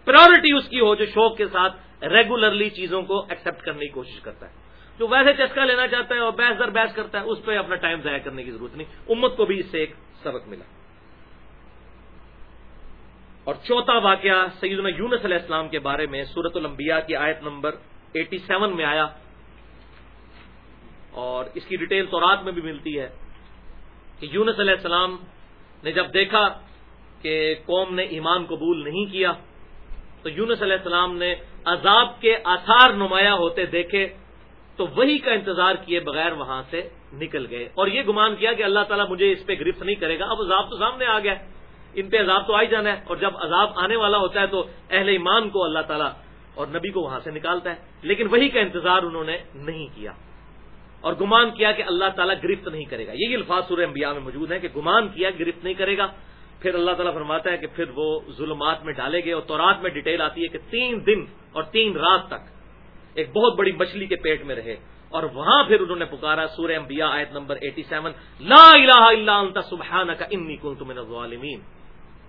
پرائرٹی اس کی ہو جو شوق کے ساتھ ریگولرلی چیزوں کو ایکسپٹ کرنے کی کوشش کرتا ہے۔ جو ویسے چسکا لینا چاہتا ہے اور بحث در بحث کرتا ہے، اس پہ اپنا ٹائم ضائع کرنے کی ضرورت نہیں۔ امت کو بھی اس سے ایک سبق ملا۔ اور چوتھا واقعہ سیدنا یونس علیہ السلام کے بارے میں سورت الانبیاء کی آیت نمبر ایٹی سیون میں آیا۔ اور اس کی ڈیٹیل تو رات میں بھی ملتی ہے کہ یونس علیہ السلام نے جب دیکھا کہ قوم نے ایمان قبول نہیں کیا، تو یونس علیہ السلام نے عذاب کے آثار نمایاں ہوتے دیکھے۔ تو وہی کا انتظار کیے بغیر وہاں سے نکل گئے۔ اور یہ گمان کیا کہ اللہ تعالیٰ مجھے اس پہ گرفت نہیں کرے گا۔ اب عذاب تو سامنے آ گیا۔ ان پہ عذاب تو آ ہی جانا ہے۔ اور جب عذاب آنے والا ہوتا ہے تو اہل ایمان کو اللہ تعالیٰ اور نبی کو وہاں سے نکالتا ہے۔ لیکن وہی کا انتظار انہوں نے نہیں کیا۔ اور گمان کیا کہ اللہ تعالیٰ گرفت نہیں کرے گا۔ یہی الفاظ سورہ انبیاء میں موجود ہے کہ گمان کیا گرفت نہیں کرے گا۔ پھر اللہ تعالیٰ فرماتا ہے کہ پھر وہ ظلمات میں ڈالے گئے اور تورات میں ڈیٹیل آتی ہے کہ تین دن اور تین رات تک ایک بہت بڑی مچھلی کے پیٹ میں رہے۔ اور وہاں پھر انہوں نے پکارا سورہ انبیاء آیت نمبر ایٹی سیون۔ لا الہ الا انت سبحانک انی کنت من الظالمین۔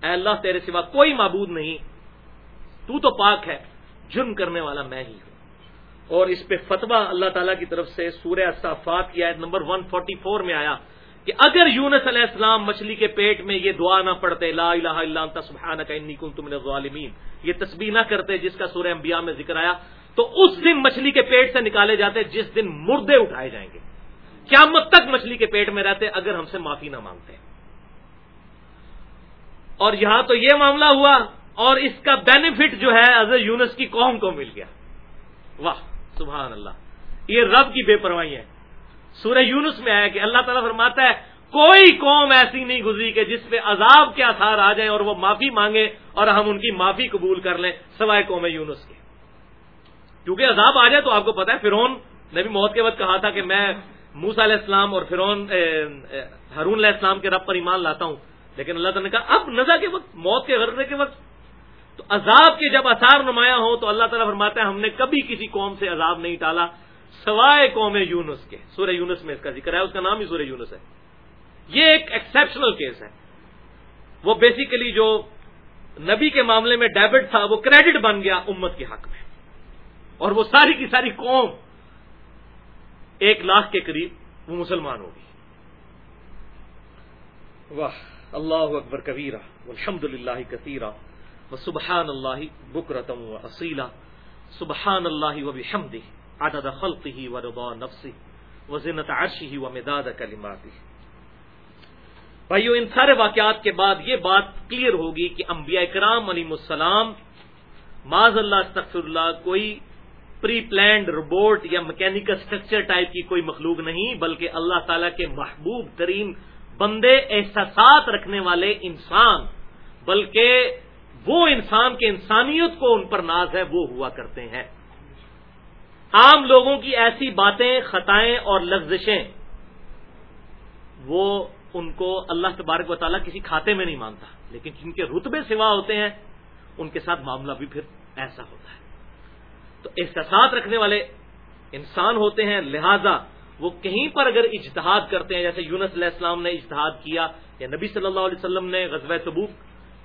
اے اللہ، تیرے سوا کوئی معبود نہیں۔ تو تو پاک ہے، جرم کرنے والا میں ہی ہوں۔ اور اس پہ فتوا اللہ تعالیٰ کی طرف سے سورہ صافات کی آیت نمبر 144 میں آیا کہ اگر یونس علیہ السلام مچھلی کے پیٹ میں یہ دعا نہ پڑھتے، لا الہ الا انت سبحانک انی کنت من الظالمین، یہ تسبیح نہ کرتے، جس کا سورہ انبیاء میں ذکر آیا تو اس دن مچھلی کے پیٹ سے نکالے جاتے جس دن مردے اٹھائے جائیں گے۔ قیامت تک مچھلی کے پیٹ میں رہتے اگر ہم سے معافی نہ مانگتے۔ اور یہاں تو یہ معاملہ ہوا اور اس کا بینیفٹ جو ہے حضرت یونس کی قوم کو مل گیا۔ واہ، سبحان اللہ۔ یہ رب کی بے پرواہی ہے۔ سورہ یونس میں آیا کہ اللہ تعالیٰ فرماتا ہے، کوئی قوم ایسی نہیں گزری کہ جس پہ عذاب کے آثار آ جائیں اور وہ معافی مانگے اور ہم ان کی معافی قبول کر لیں، سوائے قوم یونس کے۔ کیونکہ عذاب آ جائے تو آپ کو پتا ہے فرون نے بھی موت کے وقت کہا تھا کہ میں موسا علیہ السلام اور فرون ہرون علیہ السلام کے رب پر ایمان لاتا ہوں۔ لیکن اللہ تعالیٰ نے کہا، اب نزا کے وقت، موت کے غرضے کے وقت۔ تو عذاب کے جب اثار نمایاں ہو تو اللہ تعالیٰ فرماتا ہے، ہم نے کبھی کسی قوم سے عذاب نہیں ٹالا، سوائے قوم یونس کے۔ سورہ یونس میں اس کا ذکر ہے، اس کا نام ہی سورہ یونس ہے۔ یہ ایک ایکسپشنل کیس ہے۔ وہ بیسیکلی جو نبی کے معاملے میں ڈیبٹ تھا، وہ کریڈٹ بن گیا امت کے حق میں۔ اور وہ ساری کی ساری قوم ایک لاکھ کے قریب وہ مسلمان ہوگی واہ، اللہ اکبر کبیرہ الحمد للہ کثیرہ و سبحان اللہ بکرتم و اصیلا سبحان اللہ و بحمدہ، عدد خلقه و رضا نفسه و زنت عرشه و مداد کلماته بھائیو، ان سارے واقعات کے بعد یہ بات کلیئر ہوگی کہ انبیاء کرام علی السلام معذ اللہ، استغفر اللہ، کوئی پری پلانڈ روبوٹ یا مکینکل اسٹرکچر ٹائپ کی کوئی مخلوق نہیں، بلکہ اللہ تعالی کے محبوب ترین بندے، احساسات رکھنے والے انسان، بلکہ وہ انسان کے انسانیت کو ان پر ناز ہے، وہ ہوا کرتے ہیں۔ عام لوگوں کی ایسی باتیں، خطائیں اور لفزشیں وہ ان کو اللہ تبارک و تعالیٰ کسی کھاتے میں نہیں مانتا، لیکن جن کے رتبے سوا ہوتے ہیں، ان کے ساتھ معاملہ بھی پھر ایسا ہوتا ہے۔ تو احساسات رکھنے والے انسان ہوتے ہیں۔ لہذا وہ کہیں پر اگر اجتہاد کرتے ہیں، جیسے یونس علیہ السلام نے اجتہاد کیا یا نبی صلی اللہ علیہ وسلم نے غزوہ تبوک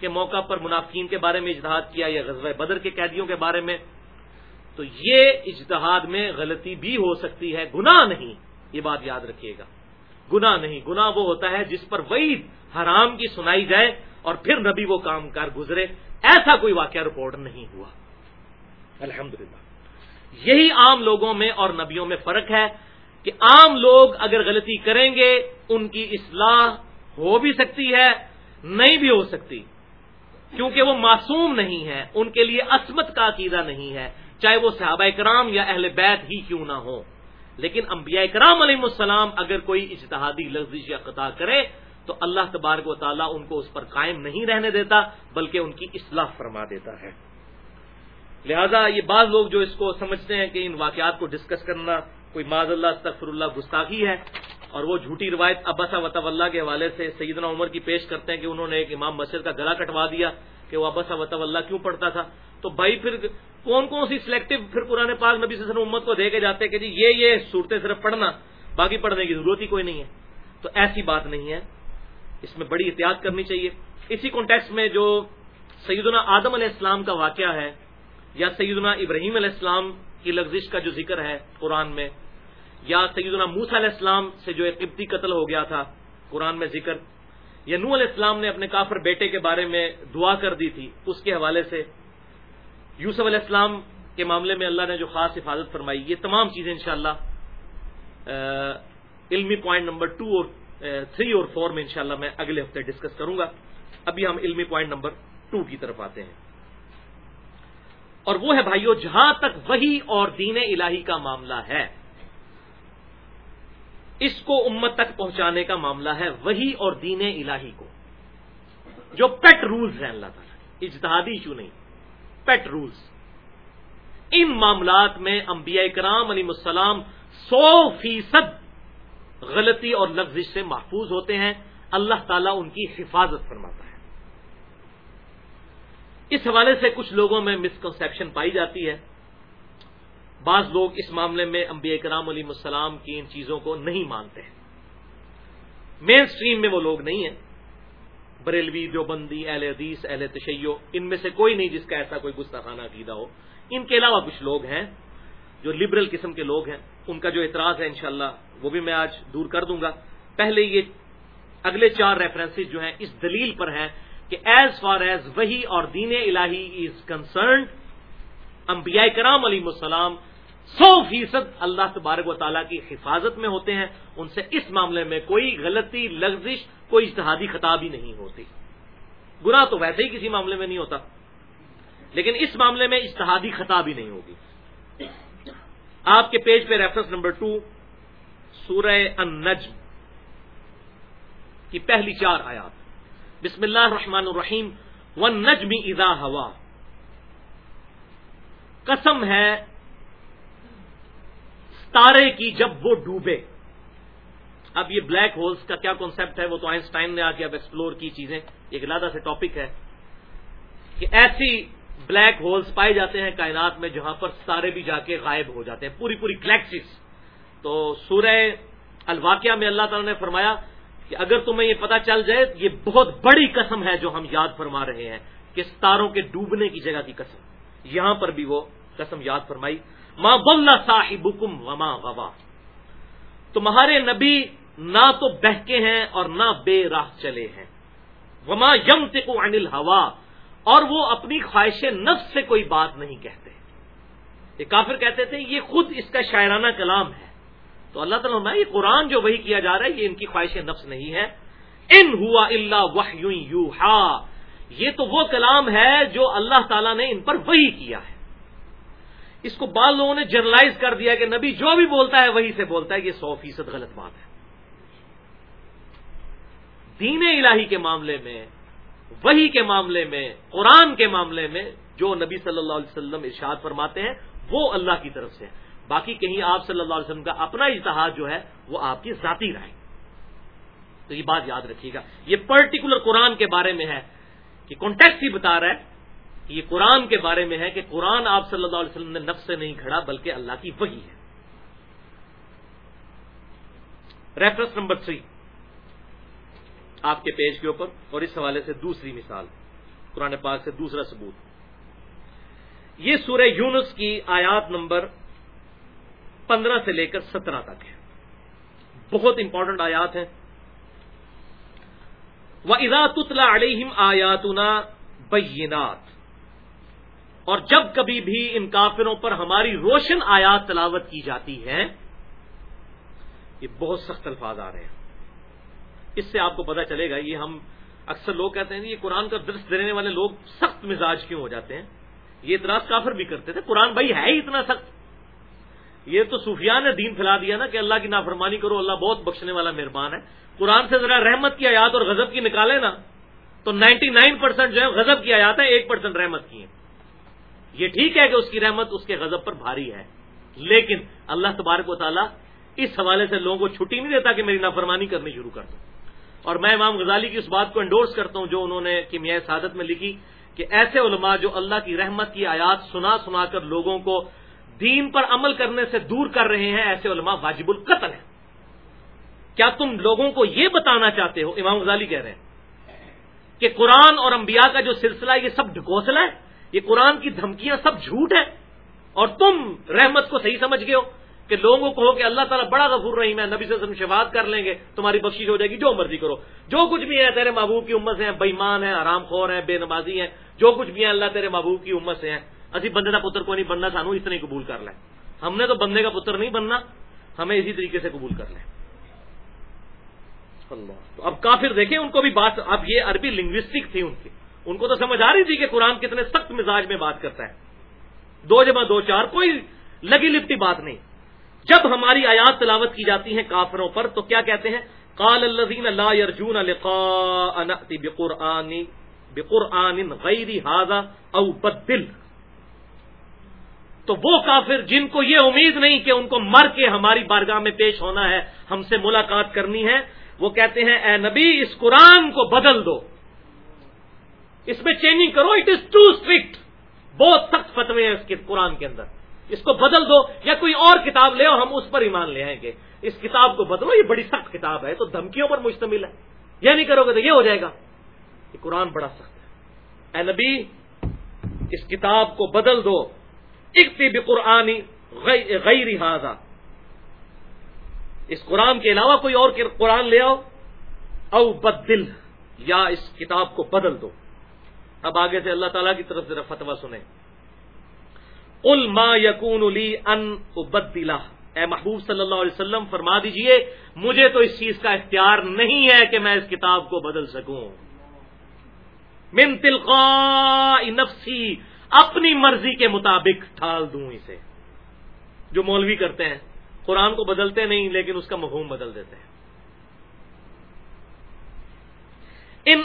کے موقع پر منافقین کے بارے میں اجتہاد کیا یا غزوہ بدر کے قیدیوں کے بارے میں، تو یہ اجتہاد میں غلطی بھی ہو سکتی ہے۔ گناہ نہیں، یہ بات یاد رکھیے گا۔ گنا نہیں گنا وہ ہوتا ہے جس پر وہی حرام کی سنائی جائے اور پھر نبی وہ کام کار گزرے۔ ایسا کوئی واقعہ رپورٹ نہیں ہوا۔ الحمد یہی عام لوگوں میں اور نبیوں میں فرق ہے کہ عام لوگ اگر غلطی کریں گے، ان کی اصلاح ہو بھی سکتی ہے، نہیں بھی ہو سکتی۔ کیونکہ وہ معصوم نہیں ہے ان کے لیے عصمت کا عقیدہ نہیں ہے، چاہے وہ صحابہ کرام یا اہل بیت ہی کیوں نہ ہو لیکن انبیاء کرام علیہ السلام اگر کوئی اجتہادی لفظ یا قطع کرے، تو اللہ تبارک و تعالیٰ ان کو اس پر قائم نہیں رہنے دیتا، بلکہ ان کی اصلاح فرما دیتا ہے۔ لہذا یہ بعض لوگ جو اس کو سمجھتے ہیں کہ ان واقعات کو ڈسکس کرنا کوئی معذ اللہ، استغفر اللہ گستاخی ہے، اور وہ جھوٹی روایت ابسا وط اللہ کے حوالے سے سیدنا عمر کی پیش کرتے ہیں کہ انہوں نے ایک امام مسجد کا گلا کٹوا دیا کہ وہ ابسا وط اللہ کیوں پڑھتا تھا۔ تو بھائی پھر کون کون سی سلیکٹو پھر پرانے پاک نبی سے امت کو دے کے جاتے ہیں کہ جی یہ یہ صورتیں صرف پڑھنا، باقی پڑھنے کی ضرورت ہی کوئی نہیں ہے۔ تو ایسی بات نہیں ہے۔ اس میں بڑی احتیاط کرنی چاہیے۔ اسی کانٹیکس میں جو سیدنا آدم علیہ السلام کا واقعہ ہے یا سیدنا ابراہیم علیہ السلام کی لفزش کا جو ذکر ہے قرآن میں، یا سیدنا موسا علیہ السلام سے جو ایک قبطی قتل ہو گیا تھا قرآن میں ذکر، یا نو علیہ السلام نے اپنے کافر بیٹے کے بارے میں دعا کر دی تھی اس کے حوالے سے۔ یوسف علیہ السلام کے معاملے میں اللہ نے جو خاص حفاظت فرمائی، یہ تمام چیزیں انشاءاللہ علمی پوائنٹ نمبر ٹو اور تھری اور فور میں انشاءاللہ میں اگلے ہفتے ڈسکس کروں گا۔ ابھی ہم علمی پوائنٹ نمبر ٹو کی طرف آتے ہیں۔ اور وہ ہے بھائیو، جہاں تک وہی اور دین الہی کا معاملہ ہے۔ اس کو امت تک پہنچانے کا معاملہ ہے وہی اور دین الہی کو۔ جو پیٹ رولز ہیں اللہ تعالیٰ اجتہادی ایشو نہیں پیٹ رولز۔ ان معاملات میں انبیاء کرام علی السلام سو فیصد غلطی اور لفظ سے محفوظ ہوتے ہیں۔ اللہ تعالیٰ ان کی حفاظت فرماتا ہے۔ اس حوالے سے کچھ لوگوں میں مسکنسپشن پائی جاتی ہے۔ بعض لوگ اس معاملے میں انبیاء کرام علی السلام کی ان چیزوں کو نہیں مانتے۔ ہیں مین اسٹریم میں وہ لوگ نہیں ہیں۔ بریلوی جو بندی اہل حدیث، اہل تشیو ان میں سے کوئی نہیں جس کا ایسا کوئی گستاخانہ عقیدہ ہو۔ ان کے علاوہ کچھ لوگ ہیں جو لبرل قسم کے لوگ ہیں۔ ان کا جو اعتراض ہے انشاءاللہ وہ بھی میں آج دور کر دوں گا۔ پہلے یہ اگلے چار ریفرنس جو ہیں اس دلیل پر ہیں۔ کہ ایز فار ایز وہی اور دین الہی از کنسرنڈ انبیاء کرام علی السلام سو فیصد اللہ تبارک و تعالیٰ کی حفاظت میں ہوتے ہیں۔ ان سے اس معاملے میں کوئی غلطی، لغزش، کوئی اشتہادی خطاب ہی نہیں ہوتی۔ گنا تو ویسے ہی کسی معاملے میں نہیں ہوتا، لیکن اس معاملے میں اشتہادی خطا بھی نہیں ہوگی۔ آپ کے پیج پہ ریفرنس نمبر ٹو سورہ النجم کی پہلی چار آیات۔ بسم اللہ الرحمن الرحیم ون نجمی ادا ہوا۔ قسم ہے ستارے کی جب وہ ڈوبے۔ اب یہ بلیک ہولز کا کیا کانسیپٹ ہے؟ وہ تو آئنسٹائن نے آ کے اب ایکسپلور کی چیزیں۔ ایک لادہ سے ٹاپک ہے کہ ایسی بلیک ہولز پائے جاتے ہیں کائنات میں جہاں پر ستارے بھی جا کے غائب ہو جاتے ہیں۔ پوری پوری گلیکسیز تو سورہ الواقعہ میں اللہ تعالی نے فرمایا کہ اگر تمہیں یہ پتا چل جائے، یہ بہت بڑی قسم ہے جو ہم یاد فرما رہے ہیں کہ ستاروں کے ڈوبنے کی جگہ کی قسم۔ یہاں پر بھی وہ قسم یاد فرمائی ماں بل صاحب وما غوا تمہارے نبی نہ تو بہکے ہیں اور نہ بے راہ چلے ہیں۔ وما یم تکو انل ہوا اور وہ اپنی خواہش نفس سے کوئی بات نہیں کہتے۔ یہ کافر کہتے تھے، یہ خود اس کا شاعرانہ کلام ہے۔ تو اللہ تعالیٰ یہ قرآن جو وہی کیا جا رہا ہے، یہ ان کی خواہش نفس نہیں ہے۔ ان ہوا اللہ وح یو یہ تو وہ کلام ہے جو اللہ تعالیٰ نے ان پر وہی کیا ہے۔ اس کو بعض لوگوں نے جرنلائز کر دیا کہ نبی جو بھی بولتا ہے وہی سے بولتا ہے، یہ سو فیصد غلط بات ہے۔ دین الہی کے معاملے میں وہی کے معاملے میں، قرآن کے معاملے میں جو نبی صلی اللہ علیہ وسلم ارشاد فرماتے ہیں، وہ اللہ کی طرف سے باقی کہیں آپ صلی اللہ علیہ وسلم کا اپنا اجتہاد جو ہے وہ آپ کی ذاتی رائے۔ تو یہ بات یاد رکھیے گا۔ یہ پرٹیکولر قرآن کے بارے میں ہے کہ کانٹیکٹ ہی بتا رہا ہے کہ یہ قرآن کے بارے میں ہے کہ قرآن آپ صلی اللہ علیہ وسلم نے نفس سے نہیں کھڑا بلکہ اللہ کی وہی ہے۔ ریفرنس نمبر تھری آپ کے پیج کے اوپر اور اس حوالے سے دوسری مثال، قرآن پاک سے دوسرا ثبوت۔ یہ سورہ یونس کی آیات نمبر پندرہ سے لے کر سترہ تک ہے۔ بہت امپورٹنٹ آیات ہیں۔ وہ ادا تتلا علیہم آیاتنا بینات اور جب کبھی بھی ان کافروں پر ہماری روشن آیات تلاوت کی جاتی ہے یہ بہت سخت الفاظ آ رہے ہیں۔ اس سے آپ کو پتا چلے گا، یہ ہم اکثر لوگ کہتے ہیں یہ قرآن کا درست دینے والے لوگ سخت مزاج کیوں ہو جاتے ہیں؟ یہ اعتراض کافر بھی کرتے تھے، قرآن بھائی ہے ہی اتنا سخت۔ یہ تو صوفیان نے دین پھیلا دیا نا کہ اللہ کی نافرمانی کرو، اللہ بہت بخشنے والا مہربان ہے۔ قرآن سے ذرا رحمت کی آیات اور غضب کی نکالے نا، تو نائنٹی نائن پرسینٹ جو ہے غضب کی آیات ہے ایک پرسینٹ رحمت کی ہے یہ ٹھیک ہے کہ اس کی رحمت اس کے غضب پر بھاری ہے، لیکن اللہ تبارک و تعالیٰ اس حوالے سے لوگوں کو چھٹی نہیں دیتا کہ میری نافرمانی کرنی شروع کر دوں اور میں امام غزالی کی اس بات کو انڈورس کرتا ہوں جو انہوں نے کیمیائے سعادت میں لکھی کہ ایسے علماء جو اللہ کی رحمت کی آیات سنا سنا کر لوگوں کو دین پر عمل کرنے سے دور کر رہے ہیں، ایسے علماء واجب القتل ہیں۔ کیا تم لوگوں کو یہ بتانا چاہتے ہو؟ امام غزالی کہہ رہے ہیں کہ قرآن اور انبیاء کا جو سلسلہ ہے، یہ سب ڈھکوسلا ہے، یہ قرآن کی دھمکیاں سب جھوٹ ہے اور تم رحمت کو صحیح سمجھ گئے ہو کہ لوگوں کو ہو کہ اللہ تعالیٰ بڑا غفور رحیم ہے، نبی سے شفاعت کر لیں گے، تمہاری بخشش ہو جائے گی، جو مرضی کرو۔ جو کچھ بھی ہے تیرے محبوب کی امت سے ہیں، بےمان ہیں آرام خور ہیں، بے نمازی ہیں، جو کچھ بھی ہے اللہ تیرے محبوب کی امت سے ہیں۔ ابھی بندے کا پتر کو نہیں بننا سانو اس طرح قبول کر لیں ہم نے تو بندے کا پتر نہیں بننا، ہمیں اسی طریقے سے قبول کر لیں تو اب کافر دیکھیں، ان کو بھی بات، اب یہ عربی لنگوسٹک تھی ان کی۔ ان کو تو سمجھ آ رہی تھی کہ قرآن کتنے سخت مزاج میں بات کرتا ہے۔ دو جمع دو چار، کوئی لگی لپٹی بات نہیں۔ جب ہماری آیات تلاوت کی جاتی ہیں کافروں پر، تو کیا کہتے ہیں؟ قال الذين لا يرجون لقاء ناتي بقران بقران غير هذا او بدل۔ تو وہ کافر جن کو یہ امید نہیں کہ ان کو مر کے ہماری بارگاہ میں پیش ہونا ہے، ہم سے ملاقات کرنی ہے۔ وہ کہتے ہیں، اے نبی، اس قرآن کو بدل دو۔ اس میں چینجنگ کرو۔ اٹ از ٹو اسٹرکٹ بہت سخت فتوے ہیں اس کے قرآن کے اندر۔ اس کو بدل دو۔ یا کوئی اور کتاب لے ہم اس پر ایمان لے آئیں گے۔ اس کتاب کو بدلو، یہ بڑی سخت کتاب ہے۔ تو دھمکیوں پر مشتمل ہے۔ یہ نہیں کرو گے تو یہ ہو جائے گا۔ یہ قرآن بڑا سخت ہے۔ اے نبی، اس کتاب کو بدل دو۔ اکتی قرآنی غیر حاضہ اس قرآن کے علاوہ کوئی اور قرآن لے آؤ۔ او بدل، یا اس کتاب کو بدل دو۔ اب آگے سے اللہ تعالیٰ کی طرف ذرا فتوا سنیں۔ ما یقون علی ان ابدلا اے محبوب صلی اللہ علیہ وسلم، فرما دیجیے، مجھے تو اس چیز کا اختیار نہیں ہے کہ میں اس کتاب کو بدل سکوں۔ من تلقا نفسی اپنی مرضی کے مطابق ٹھال دوں اسے۔ جو مولوی کرتے ہیں، قرآن کو بدلتے نہیں، لیکن اس کا مفہوم بدل دیتے ہیں۔ ان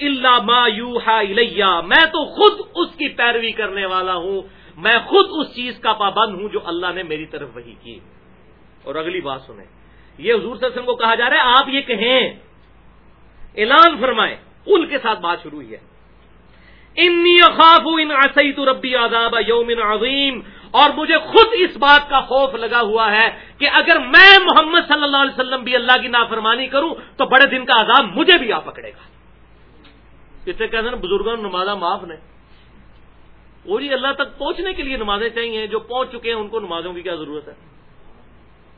اللہ ما الیہ، میں تو خود اس کی پیروی کرنے والا ہوں۔ میں خود اس چیز کا پابند ہوں جو اللہ نے میری طرف وہی کی۔ اور اگلی بات سنیں۔ یہ حضور صلی اللہ علیہ وسلم کو کہا جا رہا ہے، آپ یہ کہیں۔ اعلان فرمائیں۔ ان کے ساتھ بات شروع ہوئی ہے۔ انی خواب ان عصیت ربی عذاب یوم عظیم۔ اور مجھے خود اس بات کا خوف لگا ہوا ہے کہ اگر میں محمد صلی اللہ علیہ وسلم بھی اللہ کی نافرمانی کروں تو بڑے دن کا عذاب مجھے بھی آ پکڑے گا۔ اسے کہتے ہیں بزرگوں نمازہ معاف نے۔ وہ جی اللہ تک پہنچنے کے لیے نمازیں چاہیے، جو پہنچ چکے ہیں ان کو نمازوں کی کیا ضرورت ہے؟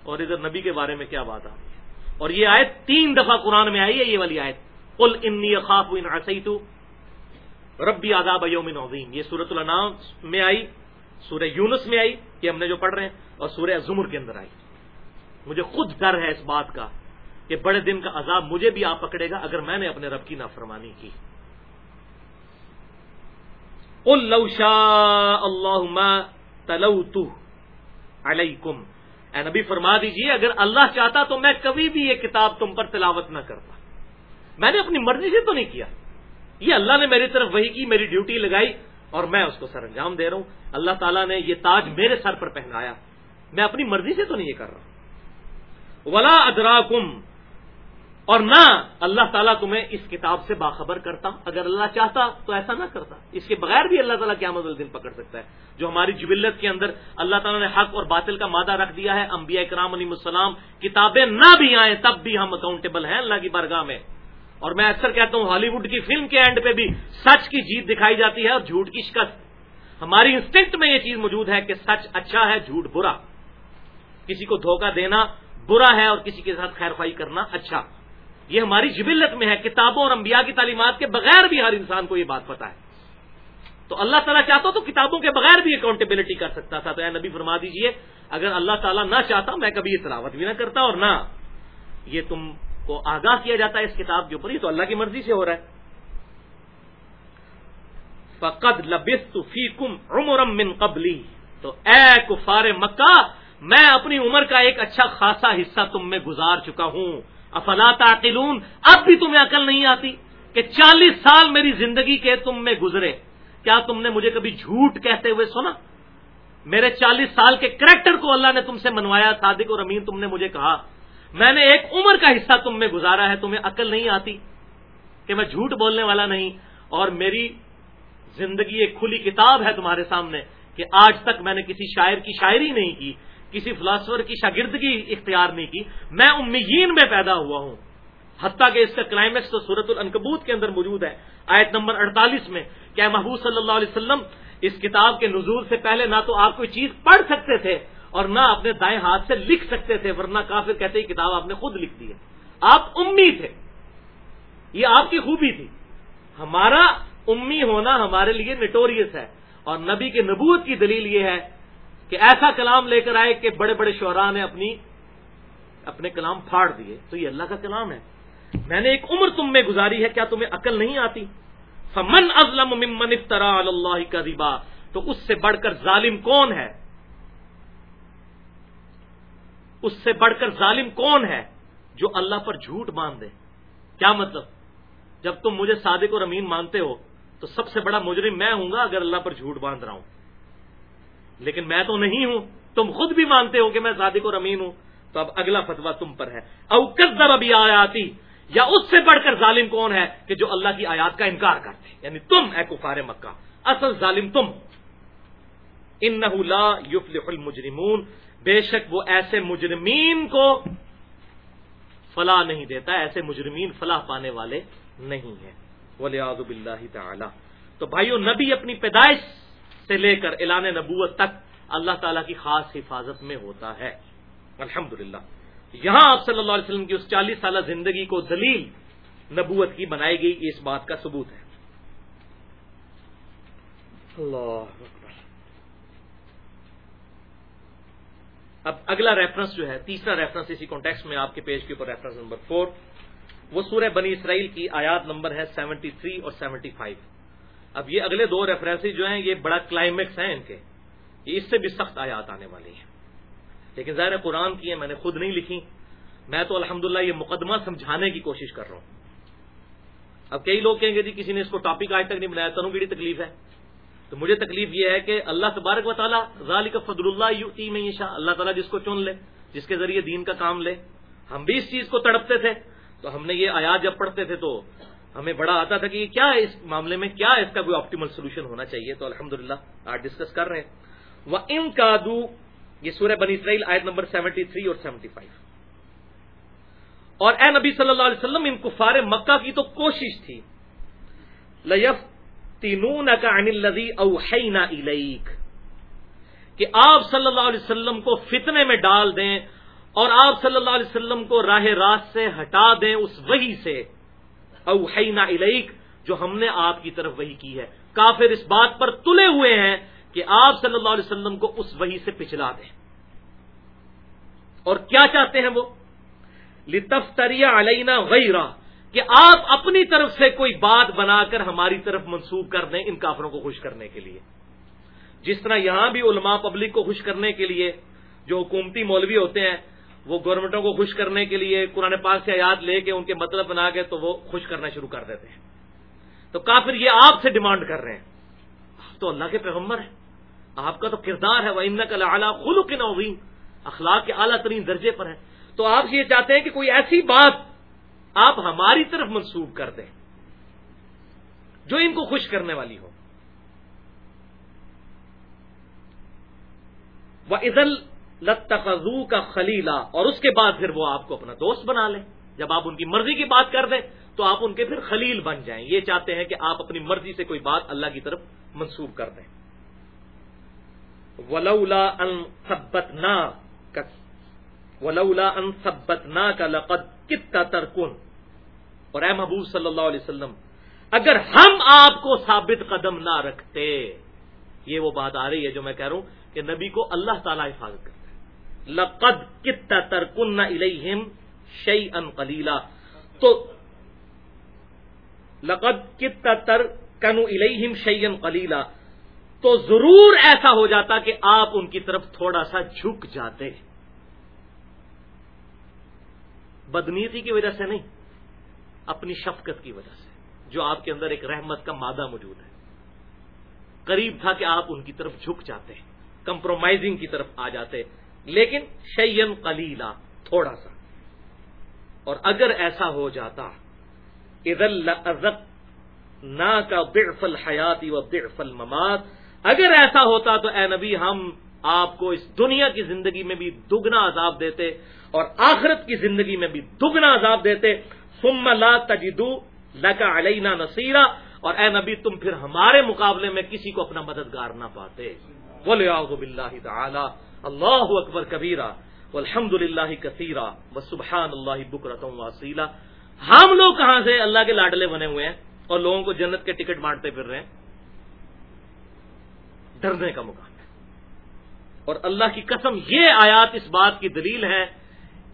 اور ادھر نبی کے بارے میں کیا بات آ رہی ہے؟ اور یہ آیت تین دفعہ قرآن میں آئی ہے، یہ والی آیت۔ قل انی خاف ان عصیت ربی آداب یوم عظیم۔ یہ سورت النام میں آئی، سورہ یونس میں آئی کہ ہم نے جو پڑھ رہے ہیں، اور سورہ زمر کے اندر آئی۔ مجھے خود ڈر ہے اس بات کا کہ بڑے دن کا عذاب مجھے بھی آ پکڑے گا اگر میں نے اپنے رب کی نافرمانی کی۔ اللہ تلوت علیکم۔ اے نبی فرما دیجیے، اگر اللہ چاہتا تو میں کبھی بھی یہ کتاب تم پر تلاوت نہ کرتا۔ میں نے اپنی مرضی سے تو نہیں کیا۔ یہ اللہ نے میری طرف وہی کی، میری ڈیوٹی لگائی اور میں اس کو سر انجام دے رہا ہوں۔ اللہ تعالیٰ نے یہ تاج میرے سر پر پہنایا۔ میں اپنی مرضی سے تو نہیں یہ کر رہا ولا ادراکم اور نہ اللہ تعالیٰ تمہیں اس کتاب سے باخبر کرتا۔ اگر اللہ چاہتا تو ایسا نہ کرتا۔ اس کے بغیر بھی اللہ تعالیٰ کیا مدل دن پکڑ سکتا ہے۔ جو ہماری جبلت کے اندر اللہ تعالیٰ نے حق اور باطل کا مادہ رکھ دیا ہے، انبیاء کرام علیہ السلام، کتابیں نہ بھی آئیں تب بھی ہم اکاؤنٹیبل ہیں۔ اللہ کی برگاہ میں اور میں اکثر کہتا ہوں ہالی ووڈ کی فلم کے اینڈ پہ بھی سچ کی جیت دکھائی جاتی ہے اور جھوٹ کی شکست۔ ہماری انسٹنکٹ میں یہ چیز موجود ہے کہ سچ اچھا ہے، جھوٹ برا۔ کسی کو دھوکہ دینا برا ہے اور کسی کے ساتھ خیر خواہی کرنا اچھا۔ یہ ہماری جبلت میں ہے، کتابوں اور انبیاء کی تعلیمات کے بغیر بھی ہر انسان کو یہ بات پتا ہے۔ تو اللہ تعالیٰ چاہتا تو کتابوں کے بغیر بھی اکاؤنٹیبلٹی کر سکتا تھا۔ تو اے نبی فرما دیجیے، اگر اللہ تعالیٰ نہ چاہتا، میں کبھی یہ تلاوت بھی نہ کرتا اور نہ یہ تم کو آگاہ کیا جاتا ہے اس کتاب کے اوپر، یہ تو اللہ کی مرضی سے ہو رہا ہے۔ فقد لبست فیکم عمرم من قبلی تو اے کفار مکہ، میں اپنی عمر کا ایک اچھا خاصا حصہ تم میں گزار چکا ہوں۔ افلا تعقلون؟ اب بھی تمہیں عقل نہیں آتی کہ چالیس سال میری زندگی کے تم میں گزرے۔ کیا تم نے مجھے کبھی جھوٹ کہتے ہوئے سنا؟ میرے چالیس سال کے کریکٹر کو اللہ نے تم سے منوایا، صادق اور امین، تم نے مجھے کہا۔ میں نے ایک عمر کا حصہ تم میں گزارا ہے، تمہیں عقل نہیں آتی کہ میں جھوٹ بولنے والا نہیں اور میری زندگی ایک کھلی کتاب ہے تمہارے سامنے کہ آج تک میں نے کسی شاعر کی شاعری نہیں کی، کسی فلاسفر کی شاگردگی اختیار نہیں کی۔ میں امیین میں پیدا ہوا ہوں۔ حتیٰ کہ اس کا کلائمیکس تو صورت العنکبوت کے اندر موجود ہے۔ آیت نمبر اڑتالیس میں کیا محبوب صلی اللہ علیہ وسلم، اس کتاب کے نزول سے پہلے نہ تو آپ کوئی چیز پڑھ سکتے تھے اور نہ اپنے دائیں ہاتھ سے لکھ سکتے تھے، ورنہ کافر کہتے ہی کتاب آپ نے خود لکھ دی ہے۔ آپ امی تھے۔ یہ آپ کی خوبی تھی۔ ہمارا امی ہونا ہمارے لیے نٹوریس ہے۔ اور نبی کے نبوت کی دلیل یہ ہے کہ ایسا کلام لے کر آئے کہ بڑے بڑے شعراء نے اپنی، اپنے کلام پھاڑ دیے۔ تو یہ اللہ کا کلام ہے۔ میں نے ایک عمر تم میں گزاری ہے، کیا تمہیں عقل نہیں آتی؟ فمن ازلم ممن افطرا اللہ کا ربا تو اس سے بڑھ کر ظالم کون ہے؟ اس سے بڑھ کر ظالم کون ہے جو اللہ پر جھوٹ باندھ دے؟ کیا مطلب؟ جب تم مجھے صادق اور امین مانتے ہو، تو سب سے بڑا مجرم میں ہوں گا اگر اللہ پر جھوٹ باندھ رہا ہوں۔ لیکن میں تو نہیں ہوں، تم خود بھی مانتے ہو کہ میں صادق اور امین ہوں۔ تو اب اگلا فتوا تم پر ہے۔ اوکت در ابھی آیاتی یا اس سے بڑھ کر ظالم کون ہے کہ جو اللہ کی آیات کا انکار کرتے؟ یعنی تم، اے کفار مکہ، اصل ظالم تم۔ ان لا یفلح المجرمون بے شک وہ ایسے مجرمین کو فلاح نہیں دیتا، ایسے مجرمین فلاح پانے والے نہیں ہیں۔ ولی آزب اللہ تعالی۔ تو بھائیو، نبی اپنی پیدائش سے لے کر اعلان نبوت تک اللہ تعالیٰ کی خاص حفاظت میں ہوتا ہے۔ الحمد یہاں آپ صلی اللہ علیہ وسلم کی اس چالیس سالہ زندگی کو دلیل نبوت کی بنائی گئی، اس بات کا ثبوت ہے۔ اللہ۔ اب اگلا ریفرنس جو ہے، تیسرا ریفرنس اسی کانٹیکس میں آپ کے پیج کے اوپر ریفرنس نمبر فور وہ سورہ بنی اسرائیل کی آیات نمبر ہے سیونٹی تھری اور سیونٹی فائیو اب یہ اگلے دو ریفرنس جو ہیں، یہ بڑا کلائمیکس ہیں ان کے۔ یہ اس سے بھی سخت آیات آنے والی ہیں۔ لیکن ظاہر قرآن کی ہے میں نے خود نہیں لکھی۔ میں تو الحمدللہ یہ مقدمہ سمجھانے کی کوشش کر رہا ہوں۔ اب کئی لوگ کہیں گے جی کسی نے اس کو ٹاپک آج تک نہیں بنایا تنوں کی تکلیف ہے۔ تو مجھے تکلیف یہ ہے کہ اللہ تبارک و تعالیٰ ذالک فضل اللہ یوتی میں شاہ اللہ تعالیٰ جس کو چن لے، جس کے ذریعے دین کا کام لے۔ ہم بھی اس چیز کو تڑپتے تھے۔ تو ہم نے یہ آیات جب پڑھتے تھے تو ہمیں بڑا آتا تھا کہ یہ کیا اس معاملے میں، کیا اس کا کوئی آپٹیمل سولوشن ہونا چاہیے؟ تو الحمد للہ آج ڈسکس کر رہے ہیں۔ وہ ان کا یہ سورہ بنی اسرائیل آیت نمبر سیونٹی تھری اور سیونٹی فائیو اور اے نبی صلی اللہ علیہ وسلم، ان کفار مکہ کی تو کوشش تھی۔ لیف تینون کا انلدی اوحینا الیک، کہ آپ صلی اللہ علیہ وسلم کو فتنے میں ڈال دیں اور آپ صلی اللہ علیہ وسلم کو راہ راست سے ہٹا دیں اس وہی سے، اوحینا الیک، جو ہم نے آپ کی طرف وہی کی ہے۔ کافر اس بات پر تلے ہوئے ہیں کہ آپ صلی اللہ علیہ وسلم کو اس وہی سے پچھلا دیں۔ اور کیا چاہتے ہیں وہ؟ لتفتریا علینا غیرہ کہ آپ اپنی طرف سے کوئی بات بنا کر ہماری طرف منسوخ کر دیں ان کافروں کو خوش کرنے کے لیے۔ جس طرح یہاں بھی علماء پبلک کو خوش کرنے کے لیے جو حکومتی مولوی ہوتے ہیں، وہ گورنمنٹوں کو خوش کرنے کے لیے قرآن پاک سے آیات لے کے ان کے مطلب بنا کے تو وہ خوش کرنا شروع کر دیتے ہیں۔ تو کافر یہ آپ سے ڈیمانڈ کر رہے ہیں۔ تو اللہ کے پیغمبر ہے آپ کا تو کردار ہے وہ ان کا اعلیٰ خلو کے نوین اخلاق کے اعلیٰ ترین درجے پر ہے تو آپ یہ چاہتے ہیں کہ کوئی ایسی بات آپ ہماری طرف منسوخ کر دیں جو ان کو خوش کرنے والی ہو۔ وہ عزل لتخذو کا خلیلا اور اس کے بعد پھر وہ آپ کو اپنا دوست بنا لیں۔ جب آپ ان کی مرضی کی بات کر دیں، تو آپ ان کے پھر خلیل بن جائیں۔ یہ چاہتے ہیں کہ آپ اپنی مرضی سے کوئی بات اللہ کی طرف منسوخ کر دیں۔ ولولا ان سبت نا ولولا ان سبت نا کا لقد کتا ترکن اور اے محبوب صلی اللہ علیہ وسلم، اگر ہم آپ کو ثابت قدم نہ رکھتے، یہ وہ بات آ رہی ہے جو میں کہہ رہا ہوں کہ نبی کو اللہ تعالیٰ حفاظت کرتا ہے۔ لقد کتا ترکن الیہم شعی ان کلیلا تو لقد کتا تر کنو الیہم شعی ان کلیلا تو ضرور ایسا ہو جاتا کہ آپ ان کی طرف تھوڑا سا جھک جاتے۔ بدنیتی کی وجہ سے نہیں۔ اپنی شفقت کی وجہ سے، جو آپ کے اندر ایک رحمت کا مادہ موجود ہے۔ قریب تھا کہ آپ ان کی طرف جھک جاتے کمپرومائزنگ کی طرف آ جاتے، لیکن شیئن قلیلا، تھوڑا سا۔ اور اگر ایسا ہو جاتا ادل نہ کا بڑف الحیاتی و بڑف الممات۔ اگر ایسا ہوتا تو اے نبی، ہم آپ کو اس دنیا کی زندگی میں بھی دگنا عذاب دیتے اور آخرت کی زندگی میں بھی دگنا عذاب دیتے۔ ثم لا تجدو لکا علینا نصیرہ اور اے نبی، تم پھر ہمارے مقابلے میں کسی کو اپنا مددگار نہ پاتے۔ بولے باللہ تعالی۔ اللہ اکبر کبیرہ۔ الحمد للہ کثیرہ۔ و سبحان اللہ بکرتم واسیلہ ہم لوگ کہاں سے اللہ کے لاڈلے بنے ہوئے ہیں اور لوگوں کو جنت کے ٹکٹ بانٹتے پھر رہے ہیں؟ ڈرنے کا مقام ہے۔ اور اللہ کی قسم یہ آیات اس بات کی دلیل ہے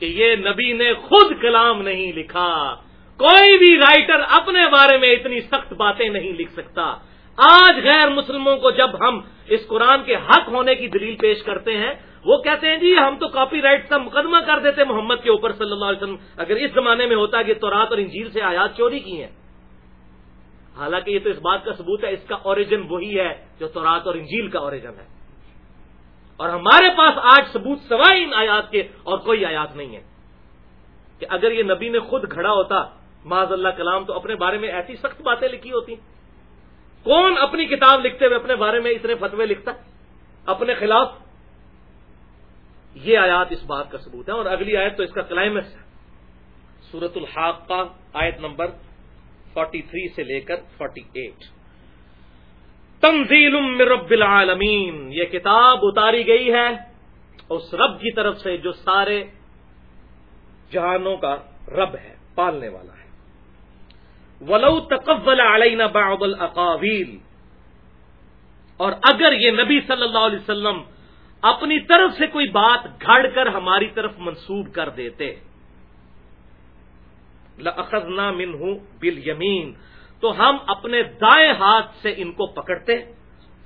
کہ یہ نبی نے خود کلام نہیں لکھا۔ کوئی بھی رائٹر اپنے بارے میں اتنی سخت باتیں نہیں لکھ سکتا۔ آج غیر مسلموں کو جب ہم اس قرآن کے حق ہونے کی دلیل پیش کرتے ہیں، وہ کہتے ہیں جی ہم تو کاپی رائٹ کا مقدمہ کر دیتے محمد کے اوپر صلی اللہ علیہ وسلم۔ اگر اس زمانے میں ہوتا کہ تو رات اور انجیل سے آیات چوری کی ہیں۔ حالانکہ یہ تو اس بات کا ثبوت ہے، اس کا اوریجن وہی ہے جو تورات اور انجیل کا اوریجن ہے۔ اور ہمارے پاس آج ثبوت سوائے ان آیات کے اور کوئی آیات نہیں ہے کہ اگر یہ نبی نے خود کھڑا ہوتا معذ اللہ کلام تو اپنے بارے میں ایسی سخت باتیں لکھی ہوتی۔ کون اپنی کتاب لکھتے ہوئے اپنے بارے میں اتنے فتوے لکھتا؟ اپنے خلاف؟ یہ آیات اس بات کا ثبوت ہے اور اگلی آیت تو اس کا کلائمیکس ہے۔ سورت الحاق کا آیت نمبر 43 سے لے کر 48 تنزیل من رب العالمین۔ یہ کتاب اتاری گئی ہے اس رب کی طرف سے جو سارے جہانوں کا رب ہے، پالنے والا ہے۔ ولو تقبل علینا بعض الاقاویل اور اگر یہ نبی صلی اللہ علیہ وسلم اپنی طرف سے کوئی بات گھڑ کر ہماری طرف منسوب کر دیتے لخذنا من ہوں بل یمین تو ہم اپنے دائیں ہاتھ سے ان کو پکڑتے،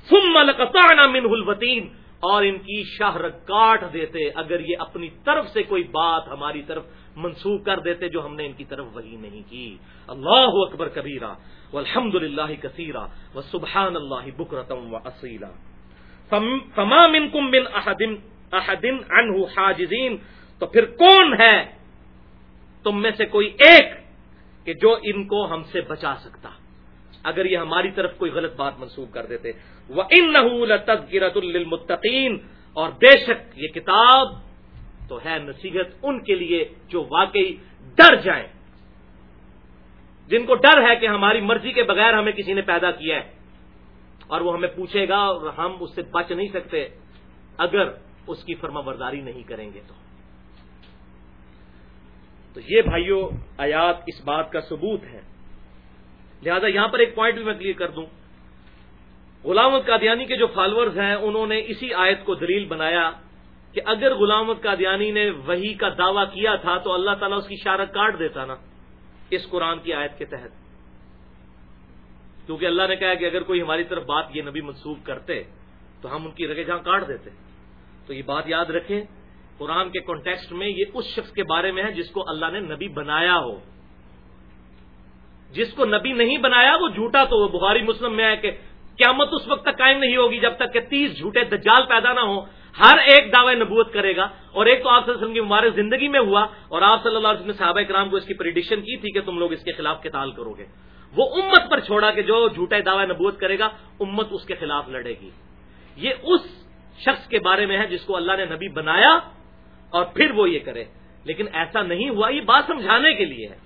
ثم لقطعنا منه الوتین، اور ان کی شہر کاٹ دیتے، اگر یہ اپنی طرف سے کوئی بات ہماری طرف منسوخ کر دیتے جو ہم نے ان کی طرف وہی نہیں کی۔ اللہ اکبر کبیرہ والحمد للہ کثیرہ و سبحان اللہ بکرتم و اصیلا۔ فما منکم من احد احد عنہ حاجزین، تو پھر کون ہے؟ تم میں سے کوئی ایک کہ جو ان کو ہم سے بچا سکتا۔ اگر یہ ہماری طرف کوئی غلط بات منسوخ کر دیتے۔ وہ ان تذکرت للمتقین اور بے شک یہ کتاب تو ہے نصیحت ان کے لیے جو واقعی ڈر جائیں۔ جن کو ڈر ہے کہ ہماری مرضی کے بغیر ہمیں کسی نے پیدا کیا ہے۔ اور وہ ہمیں پوچھے گا اور ہم اس سے بچ نہیں سکتے۔ اگر اس کی فرما برداری نہیں کریں گے تو۔ تو یہ بھائیوں آیات اس بات کا ثبوت ہے۔ لہذا یہاں پر ایک پوائنٹ بھی میں کلیئر کر دوں۔ غلام قادیانی کے جو فالوورز ہیں، انہوں نے اسی آیت کو دلیل بنایا کہ اگر غلام قادیانی نے وہی کا دعویٰ کیا تھا، تو اللہ تعالیٰ اس کی شارت کاٹ دیتا نا، اس قرآن کی آیت کے تحت۔ کیونکہ اللہ نے کہا کہ اگر کوئی ہماری طرف بات یہ نبی منسوخ کرتے، تو ہم ان کی رگے جہاں کاٹ دیتے۔ تو یہ بات یاد رکھیں۔ قرآن کے کانٹیکسٹ میں یہ اس شخص کے بارے میں ہے جس کو اللہ نے نبی بنایا ہو۔ جس کو نبی نہیں بنایا، وہ جھوٹا تو وہ بخاری مسلم میں ہے کہ قیامت اس وقت تک قائم نہیں ہوگی جب تک کہ تیس جھوٹے دجال پیدا نہ ہو ہر ایک دعوی نبوت کرے گا۔ اور ایک تو آپ صلی اللہ علیہ وسلم کی مبارک زندگی میں ہوا اور آپ صلی اللہ علیہ وسلم نے صحابہ کرام کو اس کی پریڈکشن کی تھی کہ تم لوگ اس کے خلاف قتال کرو گے۔ وہ امت پر چھوڑا کہ جو جھوٹے دعوی نبوت کرے گا، امت اس کے خلاف لڑے گی۔ یہ اس شخص کے بارے میں ہے جس کو اللہ نے نبی بنایا اور پھر وہ یہ کرے۔ لیکن ایسا نہیں ہوا، یہ بات سمجھانے کے لیے ہے۔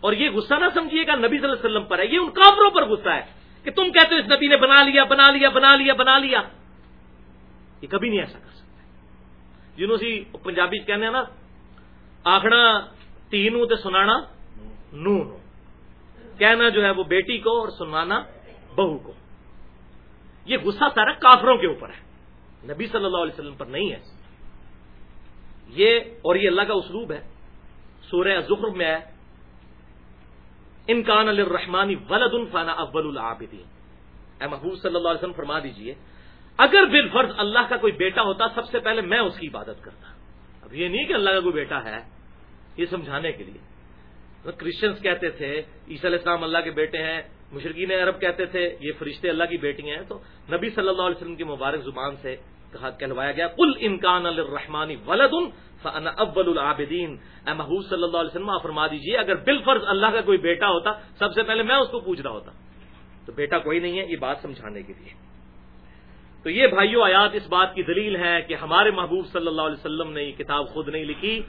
اور یہ غصہ نہ سمجھیے گا، نبی صلی اللہ علیہ وسلم پر ہے۔ یہ ان کافروں پر غصہ ہے کہ تم کہتے ہو اس نبی نے بنا لیا بنا لیا بنا لیا بنا لیا۔ یہ کبھی نہیں ایسا کر سکتے۔ جنہوں سی پنجابی کہنے ہیں نا، آخنا تین تے سنانا نو نو کہنا جو ہے وہ بیٹی کو اور سنانا بہو کو۔ یہ غصہ سارا کافروں کے اوپر ہے۔ نبی صلی اللہ علیہ وسلم پر نہیں ہے۔ یہ اور یہ اللہ کا اسلوب ہے۔ سورہ ظخر میں ہے۔ انکان الرحمانی ولد الفانا اول العابدین۔ اے محبوب صلی اللہ علیہ وسلم، فرما دیجیے، اگر بال فرض اللہ کا کوئی بیٹا ہوتا، سب سے پہلے میں اس کی عبادت کرتا۔ اب یہ نہیں کہ اللہ کا کوئی بیٹا ہے، یہ سمجھانے کے لیے۔ کرسچنس کہتے تھے، عیسی علیہ السلام اللہ کے بیٹے ہیں، مشرقین عرب کہتے تھے، یہ فرشتے اللہ کی بیٹیاں ہیں۔ تو نبی صلی اللہ علیہ وسلم کی مبارک زبان سے کہا کہلوایا گیا کل امکان الرحمانی ولد اول العابدین اے محبوب صلی اللہ علیہ وسلم فرما دیجیے اگر بال فرض اللہ کا کوئی بیٹا ہوتا، سب سے پہلے میں اس کو پوچھ رہا ہوتا۔ تو بیٹا کوئی نہیں ہے، یہ بات سمجھانے کے لیے۔ تو یہ بھائیو، آیات اس بات کی دلیل ہے کہ ہمارے محبوب صلی اللہ علیہ وسلم نے یہ کتاب خود نہیں لکھی،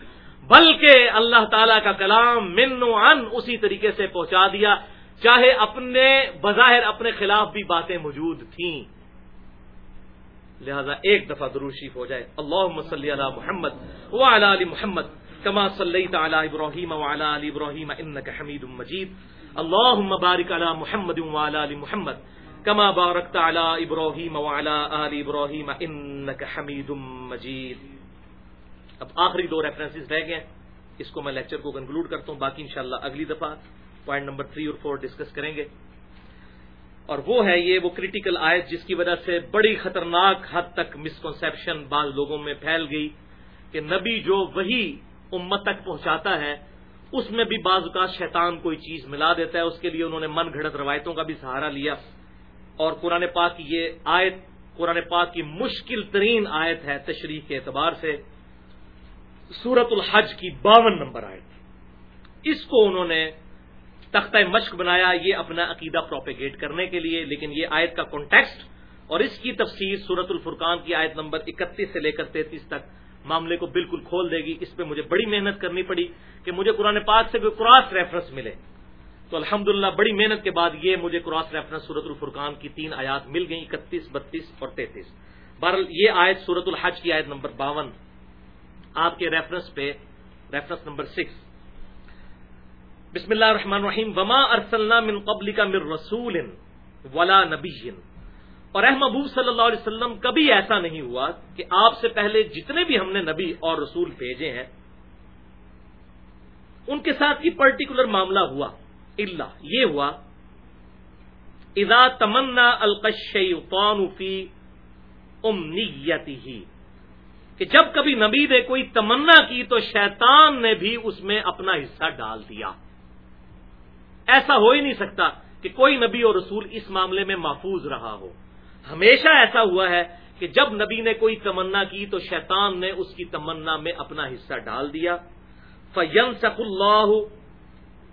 بلکہ اللہ تعالی کا کلام من و ان اسی طریقے سے پہنچا دیا، چاہے اپنے بظاہر اپنے خلاف بھی باتیں موجود تھیں۔ لہذا ایک دفعہ دروشیف ہو جائے۔ اللہ صلی علی محمد وعلی علی محمد کما صلی تعالی ابراہیم وعلی علی ابراہیم انک حمید مجید۔ اللہم بارک علی محمد وعلی علی محمد کما بارکت علی ابراہیم وعلی علی ابراہیم انک حمید مجید۔ اب آخری دو ریفرنسز رہ گئے ہیں۔ اس کو میں لیکچر کو کنکلوڈ کرتا ہوں۔ باقی انشاءاللہ اگلی دفعہ پوائنٹ نمبر تھری اور فور ڈسکس کریں گے۔ اور وہ ہے یہ وہ کریٹیکل آیت جس کی وجہ سے بڑی خطرناک حد تک مسکنسپشن بعض لوگوں میں پھیل گئی کہ نبی جو وہی امت تک پہنچاتا ہے، اس میں بھی بعض اوقات شیطان کوئی چیز ملا دیتا ہے، اس کے لیے انہوں نے من گھڑت روایتوں کا بھی سہارا لیا۔ اور قرآن پاک کی یہ آیت، قرآن پاک کی مشکل ترین آیت ہے تشریح کے اعتبار سے۔ سورت الحج کی باون نمبر آیت۔ اس کو انہوں نے تختہ مشق بنایا یہ اپنا عقیدہ پروپیگیٹ کرنے کے لیے، لیکن یہ آیت کا کانٹیکسٹ اور اس کی تفسیر سورت الفرقان کی آیت نمبر اکتیس سے لے کر تینتیس تک معاملے کو بالکل کھول دے گی۔ اس پہ مجھے بڑی محنت کرنی پڑی کہ مجھے قرآن پاک سے کوئی کراس ریفرنس ملے۔ تو الحمد بڑی محنت کے بعد یہ مجھے کراس ریفرنس سورت الفرقان کی تین آیات مل گئی اکتیس، بتیس اور تینتیس۔ بہرحال یہ آیت سورت الحج کی آیت نمبر باون آپ کے ریفرنس پہ ریفرنس نمبر سکس بسم اللہ الرحمن الرحیم. وما ارسلنا من قبل کا مر رسول ولا نبی اور اہ محبوب صلی اللہ علیہ وسلم، کبھی ایسا نہیں ہوا کہ آپ سے پہلے جتنے بھی ہم نے نبی اور رسول بھیجے ہیں، ان کے ساتھ یہ پرٹیکولر معاملہ ہوا. اللہ یہ ہوا، اذا تمنا القشیطان فی امنیتی ہی کہ جب کبھی نبی نے کوئی تمنا کی تو شیطان نے بھی اس میں اپنا حصہ ڈال دیا۔ ایسا ہو ہی نہیں سکتا کہ کوئی نبی اور رسول اس معاملے میں محفوظ رہا ہو۔ ہمیشہ ایسا ہوا ہے کہ جب نبی نے کوئی تمنا کی تو شیطان نے اس کی تمنا میں اپنا حصہ ڈال دیا۔ فیم سک اللہ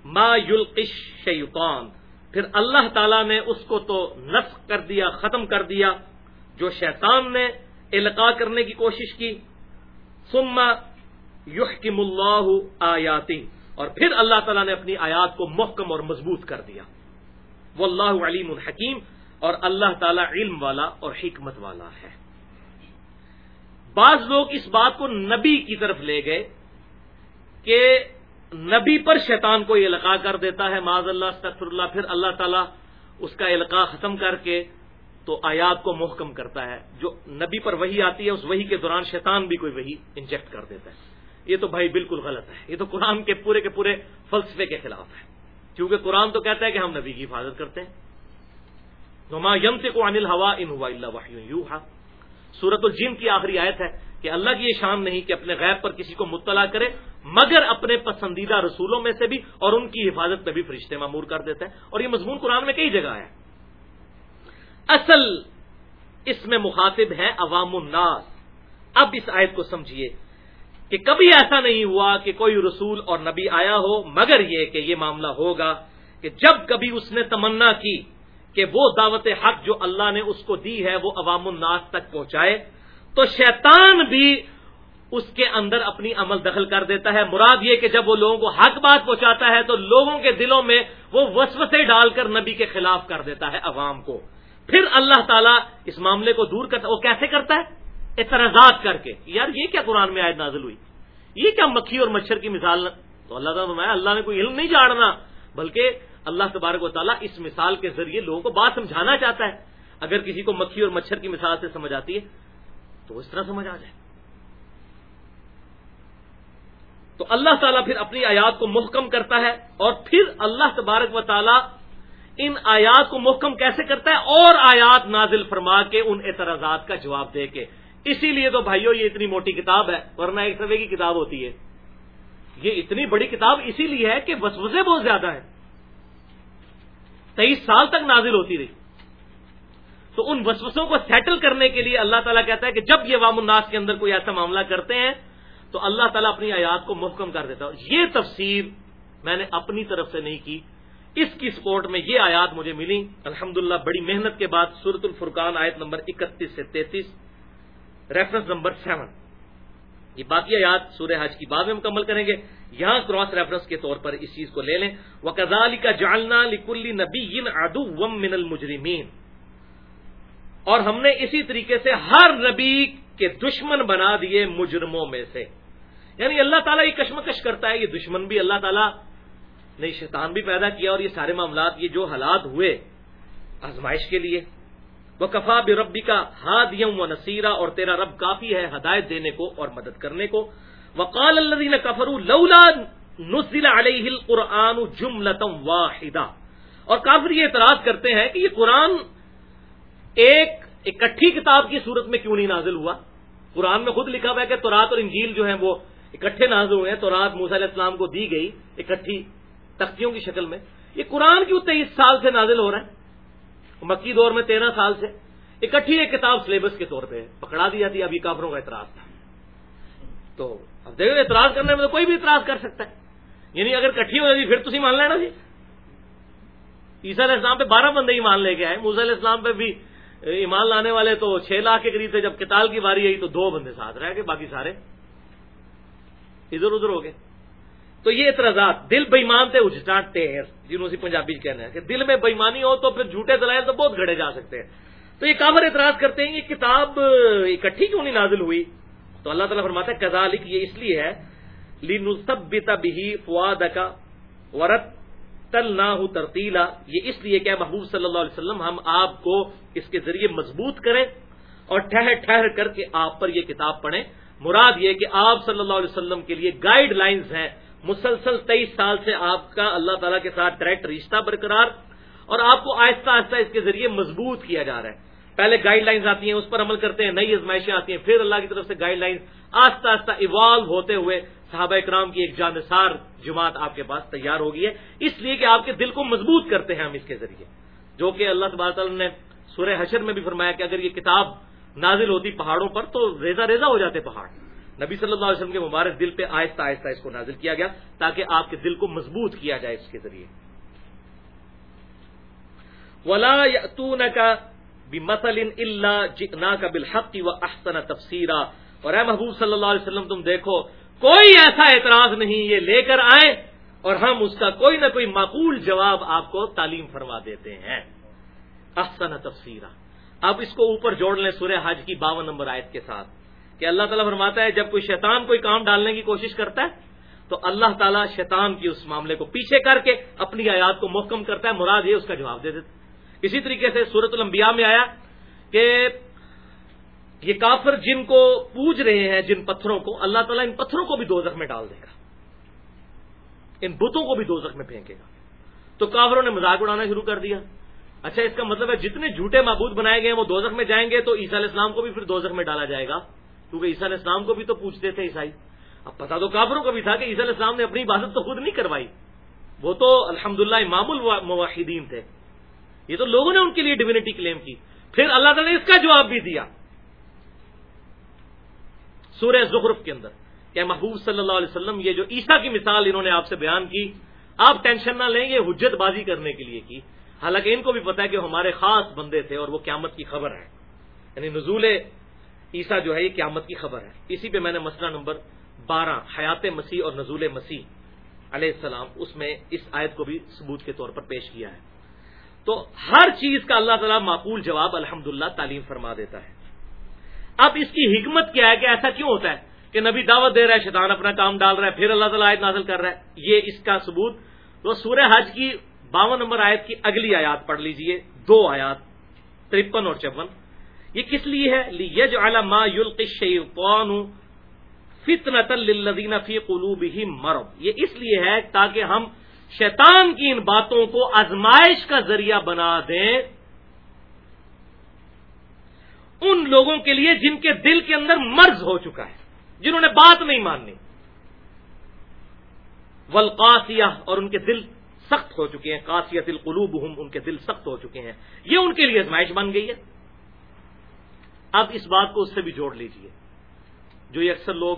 ما یلقش شیطان پھر اللہ تعالی نے اس کو تو نسخ کر دیا، ختم کر دیا، جو شیطان نے القاع کرنے کی کوشش کی۔ سما یحکم اللہ آیاتی اور پھر اللہ تعالیٰ نے اپنی آیات کو محکم اور مضبوط کر دیا۔ وہ اللہ علیم الحکیم اور اللہ تعالیٰ علم والا اور حکمت والا ہے۔ بعض لوگ اس بات کو نبی کی طرف لے گئے کہ نبی پر شیطان کو یہ لقا کر دیتا ہے معذ اللہ، استغفر اللہ، پھر اللہ تعالیٰ اس کا القاع ختم کر کے تو آیات کو محکم کرتا ہے۔ جو نبی پر وہی آتی ہے، اس وہی کے دوران شیطان بھی کوئی وہی انجیکٹ کر دیتا ہے۔ یہ تو بھائی بالکل غلط ہے۔ یہ تو قرآن کے پورے کے پورے فلسفے کے خلاف ہے۔ کیونکہ قرآن تو کہتا ہے کہ ہم نبی کی حفاظت کرتے ہیں۔ نما یم سے کو انل ہوا ان ہوا اللہ یو ہا سورت الجین کی آخری آیت ہے کہ اللہ کی یہ شان نہیں کہ اپنے غیب پر کسی کو مطلع کرے، مگر اپنے پسندیدہ رسولوں میں سے بھی اور ان کی حفاظت میں بھی فرشتے معمور کر دیتا ہے اور یہ مضمون قرآن میں کئی جگہ ہے۔ اصل اس میں مخاطب ہے عوام الناس۔ اب اس آیت کو سمجھیے۔ کہ کبھی ایسا نہیں ہوا کہ کوئی رسول اور نبی آیا ہو، مگر یہ کہ یہ معاملہ ہوگا کہ جب کبھی اس نے تمنا کی کہ وہ دعوت حق جو اللہ نے اس کو دی ہے، وہ عوام الناس تک پہنچائے، تو شیطان بھی اس کے اندر اپنی عمل دخل کر دیتا ہے۔ مراد یہ کہ جب وہ لوگوں کو حق بات پہنچاتا ہے، تو لوگوں کے دلوں میں وہ وسوسے ڈال کر نبی کے خلاف کر دیتا ہے عوام کو۔ پھر اللہ تعالیٰ اس معاملے کو دور کرتا وہ کیسے کرتا ہے؟ اعتراضات کر کے یار یہ کیا قرآن میں آئے نازل ہوئی؟ یہ کیا مکھی اور مچھر کی مثال تو اللہ تعالیٰ اللہ نے کوئی علم نہیں جاڑنا بلکہ اللہ تبارک و تعالیٰ اس مثال کے ذریعے لوگوں کو بات سمجھانا چاہتا ہے۔ اگر کسی کو مکھی اور مچھر کی مثال سے سمجھ آتی ہے، تو اس طرح سمجھ آ جائے۔ تو اللہ تعالیٰ پھر اپنی آیات کو محکم کرتا ہے اور پھر اللہ تبارک و تعالیٰ ان آیات کو محکم کیسے کرتا ہے اور آیات نازل فرما کے ان اعتراضات کا جواب دے کے اسی لیے تو بھائیو یہ اتنی موٹی کتاب ہے، ورنہ ایک سوے کی کتاب ہوتی ہے۔ یہ اتنی بڑی کتاب اسی لیے ہے کہ وسوسے بہت زیادہ ہیں۔ تیئیس سال تک نازل ہوتی رہی۔ تو ان وسوسوں کو سیٹل کرنے کے لیے اللہ تعالیٰ کہتا ہے کہ جب یہ وام الناس کے اندر کوئی ایسا معاملہ کرتے ہیں، تو اللہ تعالیٰ اپنی آیات کو محکم کر دیتا ہے۔ یہ تفسیر میں نے اپنی طرف سے نہیں کی۔ اس کی سپورٹ میں یہ آیات مجھے ملی الحمد بڑی محنت کے بعد سورت الفرقان آیت نمبر اکتیس سے تینتیس۔ ریفرنس نمبر سیون یہ باقی آیات سورہ حج کی بعد میں مکمل کریں گے۔ یہاں کراس ریفرنس کے طور پر اس چیز کو لے لیں۔ وہ کزالی کا جالنا لکلی نبی ادو من المجرمین اور ہم نے اسی طریقے سے ہر نبی کے دشمن بنا دیے مجرموں میں سے۔ یعنی اللہ تعالیٰ یہ کشمکش کرتا ہے، یہ دشمن بھی اللہ تعالیٰ نے شیطان بھی پیدا کیا اور یہ سارے معاملات، یہ جو حالات ہوئے آزمائش کے لیے۔ وہ کفا بے ربی کا ہاد یم و نصیرہ اور تیرا رب کافی ہے ہدایت دینے کو اور مدد کرنے کو۔ وقال اللہ کفر لولا نزل علیہ القرآن جملتم واحدہ۔ اور کافر یہ اعتراض کرتے ہیں کہ یہ قرآن ایک اکٹھی کتاب کی صورت میں کیوں نہیں نازل ہوا؟ قرآن میں خود لکھا ہوا ہے کہ تورات اور انجیل جو ہیں وہ اکٹھے نازل ہوئے ہیں۔ تورات موسیٰ علیہ السلام کو دی گئی اکٹھی تختیوں کی شکل میں۔ یہ قرآن کیوں تیئیس سال سے نازل ہو رہا ہے۔ مکی دور میں تیرہ سال سے اکٹھی ایک کتاب سلیبس کے طور پہ پکڑا دی جاتی ہے ابھی کافروں کا اعتراض تھا۔ تو اب دیکھو، اعتراض کرنے میں تو کوئی بھی اعتراض کر سکتا ہے۔ یعنی اگر کٹھی ہو جاتی پھر تھی مان لینا جی۔ عیسیٰ علیہ السلام پہ بارہ بندے ایمان لے کے آئے۔ موسیٰ علیہ السلام پہ بھی ایمان لانے والے تو چھ لاکھ کے قریب تھے۔ جب کتال کی باری آئی تو دو بندے ساتھ رہ گئے، باقی سارے ادھر ادھر ہو گئے۔ تو یہ اعتراضات دل بےمان تھے اجٹاٹ ٹیر جنہوں سے پنجابی کہنا ہے کہ دل میں بےمانی ہو تو پھر جھوٹے دلائل تو بہت گھڑے جا سکتے ہیں۔ تو یہ کافر اعتراض کرتے ہیں یہ کتاب اکٹھی کیوں نہیں نازل ہوئی؟ تو اللہ تعالیٰ فرماتا ہے کزالک یہ اس لیے ہے لی نصب بھی فواد کا ورت تل نہ ترتیلا۔ یہ اس لیے کہ محبوب صلی اللہ علیہ وسلم، ہم آپ کو اس کے ذریعے مضبوط کریں اور ٹھہر ٹھہر کر کے آپ پر یہ کتاب پڑھیں۔ مراد یہ کہ آپ صلی اللہ علیہ وسلم کے لیے گائیڈ لائنز ہیں۔ مسلسل تیئیس سال سے آپ کا اللہ تعالیٰ کے ساتھ ڈائریکٹ رشتہ برقرار اور آپ کو آہستہ آہستہ اس کے ذریعے مضبوط کیا جا رہا ہے۔ پہلے گائیڈ لائنز آتی ہیں، اس پر عمل کرتے ہیں، نئی ازمائشیں آتی ہیں، پھر اللہ کی طرف سے گائیڈ لائنز آہستہ آہستہ ایوالو ہوتے ہوئے صحابہ اکرام کی ایک جانسار جماعت آپ کے پاس تیار ہو گئی ہے۔ اس لیے کہ آپ کے دل کو مضبوط کرتے ہیں ہم اس کے ذریعے۔ جو کہ اللہ تبار تعالیٰ نے سورہ حشر میں بھی فرمایا کہ اگر یہ کتاب نازل ہوتی پہاڑوں پر تو ریزا ریزا ہو جاتے پہاڑ۔ نبی صلی اللہ علیہ وسلم کے مبارک دل پہ آہستہ آہستہ اس کو نازل کیا گیا تاکہ آپ کے دل کو مضبوط کیا جائے اس کے ذریعے۔ ولا کا بھی مسل اللہ جنا کا بالحق و احسن تفسیرہ اور اے محبوب صلی اللہ علیہ وسلم، تم دیکھو، کوئی ایسا اعتراض نہیں، یہ لے کر آئے اور ہم اس کا کوئی نہ کوئی معقول جواب آپ کو تعلیم فرما دیتے ہیں۔ احسن تفسیرہ اب اس کو اوپر جوڑ لیں سورہ حج کی باون نمبر آیت کے ساتھ۔ کہ اللہ تعالیٰ فرماتا ہے، جب کوئی شیطان کوئی کام ڈالنے کی کوشش کرتا ہے، تو اللہ تعالیٰ شیطان کی اس معاملے کو پیچھے کر کے اپنی آیات کو محکم کرتا ہے، مراد یہ اس کا جواب دے دیتا اسی طریقے سے سورت الانبیاء میں آیا کہ یہ کافر جن کو پوج رہے ہیں، جن پتھروں کو، اللہ تعالیٰ ان پتھروں کو بھی دو میں ڈال دے گا۔ ان بتوں کو بھی دو میں پھینکے گا۔ تو کافروں نے مذاق اڑانا شروع کر دیا۔ اچھا اس کا مطلب ہے، جتنے جھوٹے معبود بنائے گئے ہیں وہ دوزخ میں جائیں گے، تو عیسیٰ علیہ السلام کو بھی پھر دوزخ میں ڈالا جائے گا۔ کیونکہ عیسیٰ علیہ السلام کو بھی تو پوچھتے تھے عیسائی۔ اب پتا تو کافروں کو بھی تھا کہ عیسیٰ علیہ السلام نے اپنی عبادت تو خود نہیں کروائی۔ وہ تو الحمد للہ امام المواحدین تھے۔ یہ تو لوگوں نے ان کے لیے ڈیوینٹی کلیم کی۔ پھر اللہ تعالیٰ نے اس کا جواب بھی دیا۔ سورہ زخرف کے اندر۔ کہ محبوب صلی اللہ علیہ وسلم، یہ جو عیسیٰ کی مثال انہوں نے آپ سے بیان کی، آپ ٹینشن نہ لیں، یہ حجت بازی کرنے کے لیے کی۔ حالانکہ ان کو بھی پتا ہے کہ ہمارے خاص بندے تھے اور وہ قیامت کی خبر ہے یعنی نزول عیسیٰ جو ہے یہ قیامت کی خبر ہے۔ اسی پہ میں نے مسئلہ نمبر بارہ، حیات مسیح اور نزول مسیح علیہ السلام، اس میں اس آیت کو بھی ثبوت کے طور پر پیش کیا ہے۔ تو ہر چیز کا اللہ تعالیٰ معقول جواب الحمد تعلیم فرما دیتا ہے۔ اب اس کی حکمت کیا ہے کہ ایسا کیوں ہوتا ہے کہ نبی دعوت دے رہا ہے، شیطان اپنا کام ڈال رہا ہے، پھر اللہ تعالیٰ آیت نازل کر رہا ہے۔ یہ اس کا ثبوت۔ تو سورہ حج کی باون نمبر آیت کی اگلی آیات پڑھ لیجیے، دو آیات، ترپن اور چون۔ یہ کس لیے ہے؟ یج علما یلقان فتنت للذین فی قلوبہم مرض۔ یہ اس لیے ہے تاکہ ہم شیطان کی ان باتوں کو آزمائش کا ذریعہ بنا دیں۔ ان لوگوں کے لیے جن کے دل کے اندر مرض ہو چکا ہے، جنہوں نے بات نہیں ماننی۔ ولقاسیہ اور ان کے دل سخت ہو چکے ہیں۔ قاسیت القلوب ان کے دل سخت ہو چکے ہیں۔ یہ ان کے لیے ازمائش بن گئی ہے۔ اب اس بات کو اس سے بھی جوڑ لیجیے۔ جو یہ اکثر لوگ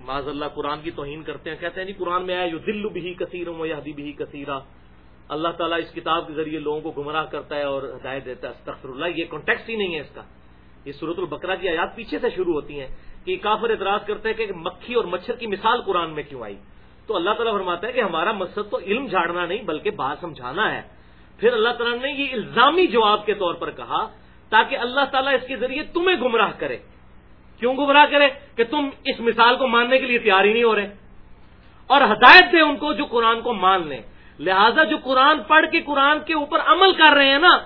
معذ اللہ قرآن کی توہین کرتے ہیں، کہتے ہیں جی قرآن میں آیا جو دل بھی کثیر ہوں یا بھی کثیرہ اللہ تعالیٰ اس کتاب کے ذریعے لوگوں کو گمراہ کرتا ہے اور ہدایت دیتا ہے۔ استغفر اللہ یہ کانٹیکس ہی نہیں ہے اس کا۔ یہ صورت البقرہ کی آیات پیچھے سے شروع ہوتی ہیں کہ کافر اعتراض کرتے ہیں کہ مکھی اور مچھر کی مثال قرآن میں کیوں آئی؟ تو اللہ تعالیٰ فرماتا ہے کہ ہمارا مقصد تو علم جھاڑنا نہیں، بلکہ بات سمجھانا ہے۔ پھر اللہ تعالیٰ نے یہ الزامی جواب کے طور پر کہا تاکہ اللہ تعالیٰ اس کے ذریعے تمہیں گمراہ کرے۔ کیوں گمراہ کرے؟ کہ تم اس مثال کو ماننے کے لیے تیار ہی نہیں ہو رہے۔ اور ہدایت دے ان کو جو قرآن کو مان لیں۔ لہذا جو قرآن پڑھ کے قرآن کے اوپر عمل کر رہے ہیں نا،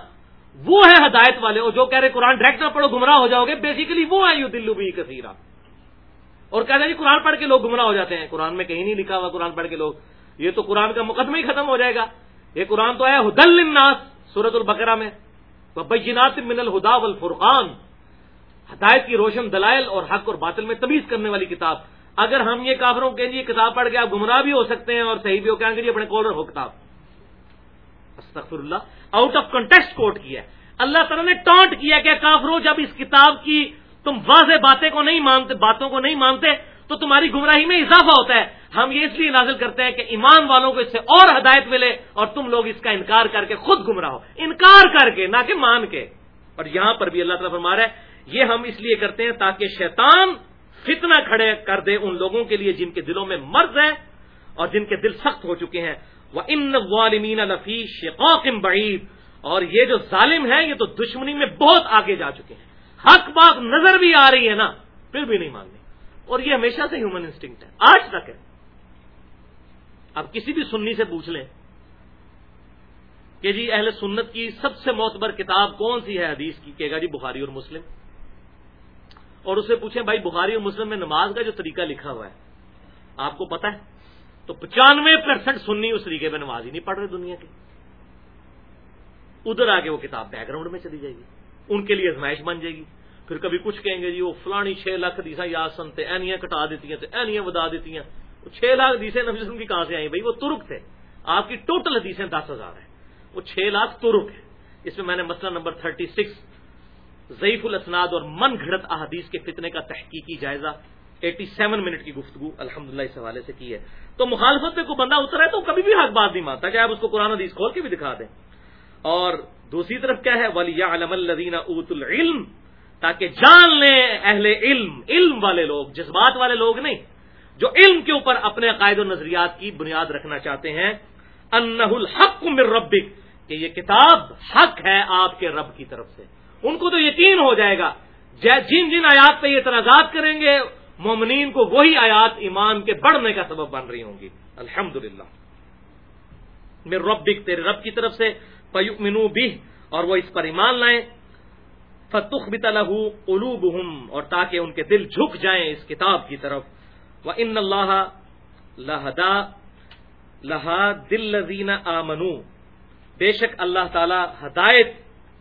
وہ ہے ہدایت والے۔ اور جو کہہ رہے قرآن ڈائریکٹ نہ پڑھو، گمراہ ہو جاؤ گے۔ بیسیکلی وہ ہے یو دلو بھی کثیرہ اور کہتے ہیں جی قرآن پڑھ کے لوگ گمراہ ہو جاتے ہیں۔ قرآن میں کہیں نہیں لکھا ہوا قرآن پڑھ کے لوگ۔ یہ تو قرآن کا مقدمہ ہی ختم ہو جائے گا۔ یہ قرآن تو ہے ہدل الناس سورت البقرہ میں۔ بینات من الہدا والفرقان۔ ہدایت کی روشن دلائل اور حق اور باطل میں تمیز کرنے والی کتاب۔ اگر ہم یہ کافروں کے لیے کتاب پڑھ کے آپ گمراہ بھی ہو سکتے ہیں اور صحیح بھی ہو کہیں گے اپنے کالر ہو کتاب۔ استغفر اللہ آؤٹ آف کنٹیکسٹ کوٹ کیا اللہ تعالیٰ نے ٹانٹ کیا کہ کافروں جب اس کتاب کی تم واضح باتیں کو نہیں مانتے، باتوں کو نہیں مانتے تو تمہاری گمراہی میں اضافہ ہوتا ہے۔ ہم یہ اس لیے نازل کرتے ہیں کہ ایمان والوں کو اس سے اور ہدایت ملے اور تم لوگ اس کا انکار کر کے خود گمراہ ہو۔ انکار کر کے، نہ کہ مان کے۔ اور یہاں پر بھی اللہ تعالیٰ فرما رہا ہے، یہ ہم اس لیے کرتے ہیں تاکہ شیطان فتنہ کھڑے کر دے ان لوگوں کے لیے جن کے دلوں میں مرض ہے اور جن کے دل سخت ہو چکے ہیں۔ وہ ان والمین الفی شقوق بعید اور یہ جو ظالم ہے یہ تو دشمنی میں بہت آگے جا چکے ہیں۔ حق بات نظر بھی آ رہی ہے نا، پھر بھی نہیں ماننے اور یہ ہمیشہ سے ہیومن انسٹنکٹ ہے۔ آج تک ہے۔ اب کسی بھی سننی سے پوچھ لیں کہ جی اہل سنت کی سب سے معتبر کتاب کون سی ہے حدیث کی؟ کہے گا جی بخاری اور مسلم۔ اور اسے پوچھیں بھائی بخاری اور مسلم میں نماز کا جو طریقہ لکھا ہوا ہے، آپ کو پتا ہے؟ تو پچانوے پرسینٹ سنی اس طریقے میں نماز ہی نہیں پڑھ رہے دنیا کی ادھر آگے وہ کتاب بیک گراؤنڈ میں چلی جائے گی۔ ان کے لیے ازمائش بن جائے گی۔ پھر کبھی کچھ کہیں گے جی وہ فلانی چھ لاکھ دیسا یاد سنتے اینیاں کٹا دیتی ہیں اینیاں ودا دیتی ہیں وہ چھ لاکھ دیسے نبی کی کہاں سے آئی بھائی وہ ترک تھے۔ آپ کی ٹوٹل حدیثیں دس ہزار ہیں۔ وہ چھ لاکھ ترک ہے اس میں میں نے مسئلہ نمبر تھرٹی سکس، ضعیف الاسناد اور من گھڑت احادیث کے فتنے کا تحقیقی جائزہ ایٹی سیون منٹ کی گفتگو الحمد اس حوالے سے کی ہے۔ تو مخالفت پہ کوئی بندہ اتر ہے تو کبھی بھی حق بات نہیں مانتا کہ آپ اس کو قرآن حدیث کھول کے بھی دکھا دیں۔ اور دوسری طرف کیا ہے؟ ولی علم الدین ات العلم تاکہ جان لیں اہل علم علم والے لوگ، جذبات والے لوگ نہیں، جو علم کے اوپر اپنے عقائد و نظریات کی بنیاد رکھنا چاہتے ہیں انہ الحق من ربک، کہ یہ کتاب حق ہے آپ کے رب کی طرف سے۔ ان کو تو یقین ہو جائے گا۔ جن جن آیات پہ یہ اعتراضات کریں گے، مومنین کو وہی آیات ایمان کے بڑھنے کا سبب بن رہی ہوں گی۔ الحمد للہ میرے ربک، تیرے رب کی طرف سے پیمنو بھی اور وہ اس پر ایمان لائیں۔ فتخ بتلح قلوب اور تاکہ ان کے دل جھک جائیں اس کتاب کی طرف۔ وہ ان اللہ لہدا لہا دل لذین آمنو بے شک اللہ تعالی ہدایت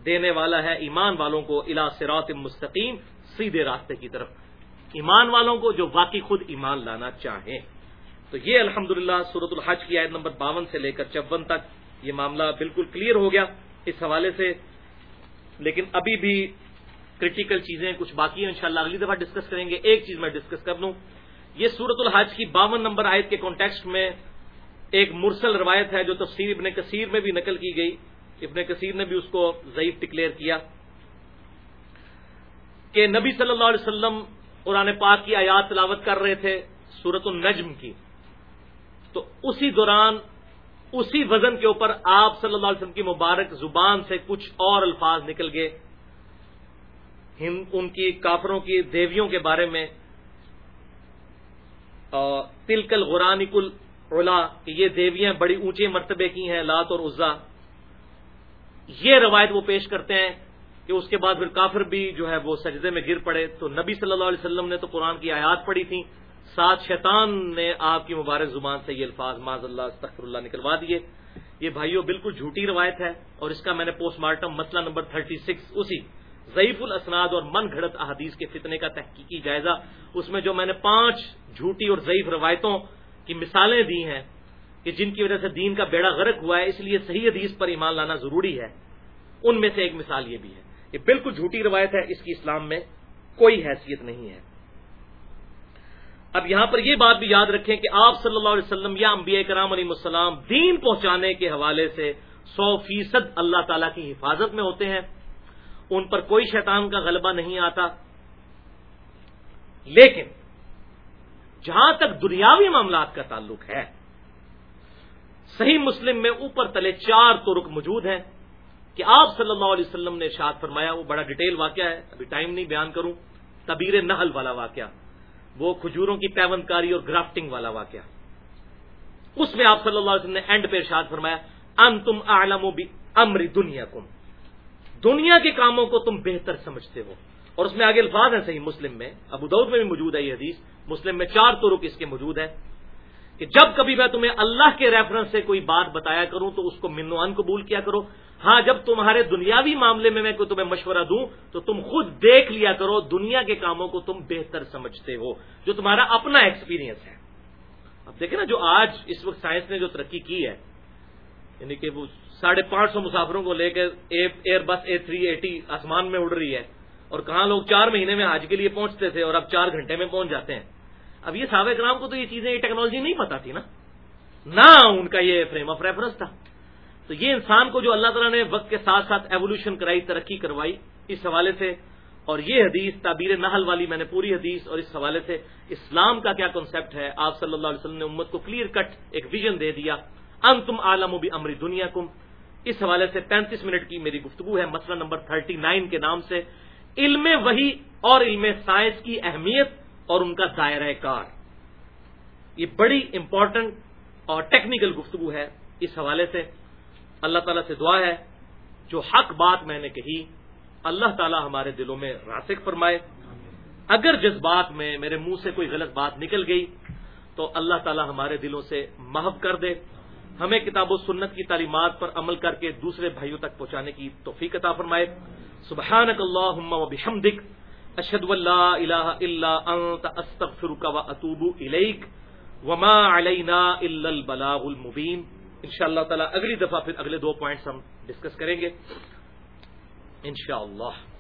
دینے والا ہے ایمان والوں کو الا سرات مستقیم، سیدھے راستے کی طرف۔ ایمان والوں کو جو واقعی خود ایمان لانا چاہیں۔ تو یہ الحمد للہ سورت الحج کی آیت نمبر باون سے لے کر چون تک یہ معاملہ بالکل کلیئر ہو گیا اس حوالے سے۔ لیکن ابھی بھی کریٹیکل چیزیں، کچھ باقی ہیں، انشاءاللہ اگلی دفعہ ڈسکس کریں گے۔ ایک چیز میں ڈسکس کر لوں یہ سورت الحج کی باون نمبر آیت کے کانٹیکسٹ میں ایک مرسل روایت ہے جو تفسیر ابن کثیر میں بھی نقل کی گئی۔ ابن کثیر نے بھی اس کو ضعیف ڈکلیئر کیا کہ نبی صلی اللہ علیہ وسلم قرآن پاک کی آیات تلاوت کر رہے تھے سورت النجم کی۔ تو اسی دوران، اسی وزن کے اوپر آپ صلی اللہ علیہ وسلم کی مبارک زبان سے کچھ اور الفاظ نکل گئے۔ ان کی کافروں کی دیویوں کے بارے میں تلکل غرانکل اولا کہ یہ دیویاں بڑی اونچے مرتبے کی ہیں، لات اور عزا۔ یہ روایت وہ پیش کرتے ہیں کہ اس کے بعد پھر کافر بھی جو ہے وہ سجدے میں گر پڑے۔ تو نبی صلی اللہ علیہ وسلم نے تو قرآن کی آیات پڑھی تھی ساتھ شیطان نے آپ کی مبارک زبان سے یہ الفاظ معذ اللہ تخر اللہ نکلوا دیے۔ یہ بھائیوں بالکل جھوٹی روایت ہے اور اس کا میں نے پوسٹ مارٹم مسئلہ نمبر تھرٹی سکس، اسی۔ ضعیف الاسناد اور من گھڑت احادیث کے فتنے کا تحقیقی جائزہ، اس میں جو میں نے پانچ جھوٹی اور ضعیف روایتوں کی مثالیں دی ہیں کہ جن کی وجہ سے دین کا بیڑا غرق ہوا ہے، اس لیے صحیح حدیث پر ایمان لانا ضروری ہے۔ ان میں سے ایک مثال یہ بھی ہے یہ بالکل جھوٹی روایت ہے، اس کی اسلام میں کوئی حیثیت نہیں ہے۔ اب یہاں پر یہ بات بھی یاد رکھیں کہ آپ صلی اللہ علیہ وسلم یا انبیاء کرام علیہ السلام دین پہنچانے کے حوالے سے سو فیصد اللہ تعالی کی حفاظت میں ہوتے ہیں۔ ان پر کوئی شیطان کا غلبہ نہیں آتا۔ لیکن جہاں تک دنیاوی معاملات کا تعلق ہے، صحیح مسلم میں اوپر تلے چار ترک موجود ہیں کہ آپ صلی اللہ علیہ وسلم نے شاد فرمایا، وہ بڑا ڈیٹیل واقعہ ہے، ابھی ٹائم نہیں بیان کروں، تبیر نحل والا واقعہ، وہ کھجوروں کی پیوند کاری اور گرافٹنگ والا واقعہ۔ اس میں آپ صلی اللہ علیہ وسلم نے اینڈ پہ ارشاد فرمایا ان تم عالم بھی امر دنیا کم دنیا کے کاموں کو تم بہتر سمجھتے ہو۔ اور اس میں آگے الفاظ ہیں صحیح مسلم میں۔ ابو دعود میں بھی موجود ہے یہ حدیث۔ مسلم میں چار ترک اس کے موجود ہے کہ جب کبھی میں تمہیں اللہ کے ریفرنس سے کوئی بات بتایا کروں تو اس کو منو ان قبول کیا کرو۔ ہاں جب تمہارے دنیاوی معاملے میں میں کوئی تمہیں مشورہ دوں تو تم خود دیکھ لیا کرو دنیا کے کاموں کو تم بہتر سمجھتے ہو، جو تمہارا اپنا ایکسپیرینس ہے۔ اب دیکھیں نا، جو آج اس وقت سائنس نے جو ترقی کی ہے یعنی کہ وہ ساڑھے پانچ سو مسافروں کو لے کے ایئر بس اے تھری ایٹی آسمان میں اڑ رہی ہے اور کہاں لوگ چار مہینے میں آج کے لیے پہنچتے تھے اور اب چار گھنٹے میں پہنچ جاتے ہیں؟ اب یہ صحابہ کرام کو تو یہ چیزیں، یہ ٹیکنالوجی نہیں پتا تھی نا؟ نہ ان کا یہ فریم آف ریفرنس تھا۔ تو یہ انسان کو جو اللہ تعالیٰ نے وقت کے ساتھ ساتھ ایولیوشن کرائی، ترقی کروائی، اس حوالے سے، اور یہ حدیث، تعبیر نحل والی میں نے پوری حدیث اور اس حوالے سے اسلام کا کیا کنسپٹ ہے؟ آپ صلی اللہ علیہ وسلم نے امت کو کلیئر کٹ ایک ویژن دے دیا۔ ان تم عالم و بھی امری دنیا کم اس حوالے سے پینتیس منٹ کی میری گفتگو ہے، مسئلہ نمبر تھرٹی نائن کے نام سے۔ علم وہی اور علم سائنس کی اہمیت اور ان کا دائرہ کار۔ یہ بڑی امپورٹنٹ اور ٹیکنیکل گفتگو ہے اس حوالے سے۔ اللہ تعالیٰ سے دعا ہے، جو حق بات میں نے کہی، اللہ تعالیٰ ہمارے دلوں میں راسک فرمائے۔ اگر جذبات میں میرے منہ سے کوئی غلط بات نکل گئی، تو اللہ تعالی ہمارے دلوں سے محب کر دے۔ ہمیں کتاب و سنت کی تعلیمات پر عمل کر کے دوسرے بھائیوں تک پہنچانے کی توفیق عطا فرمائے۔ سبحانک اللہم و بحمدک، اشہد اللہ الہ الا انت، استغفرک و اتوب الیک۔ وما علینا الا البلاغ المبین۔ انشاءاللہ تعالی اگلی دفعہ پھر اگلے دو پوائنٹس ہم ڈسکس کریں گے۔ انشاءاللہ۔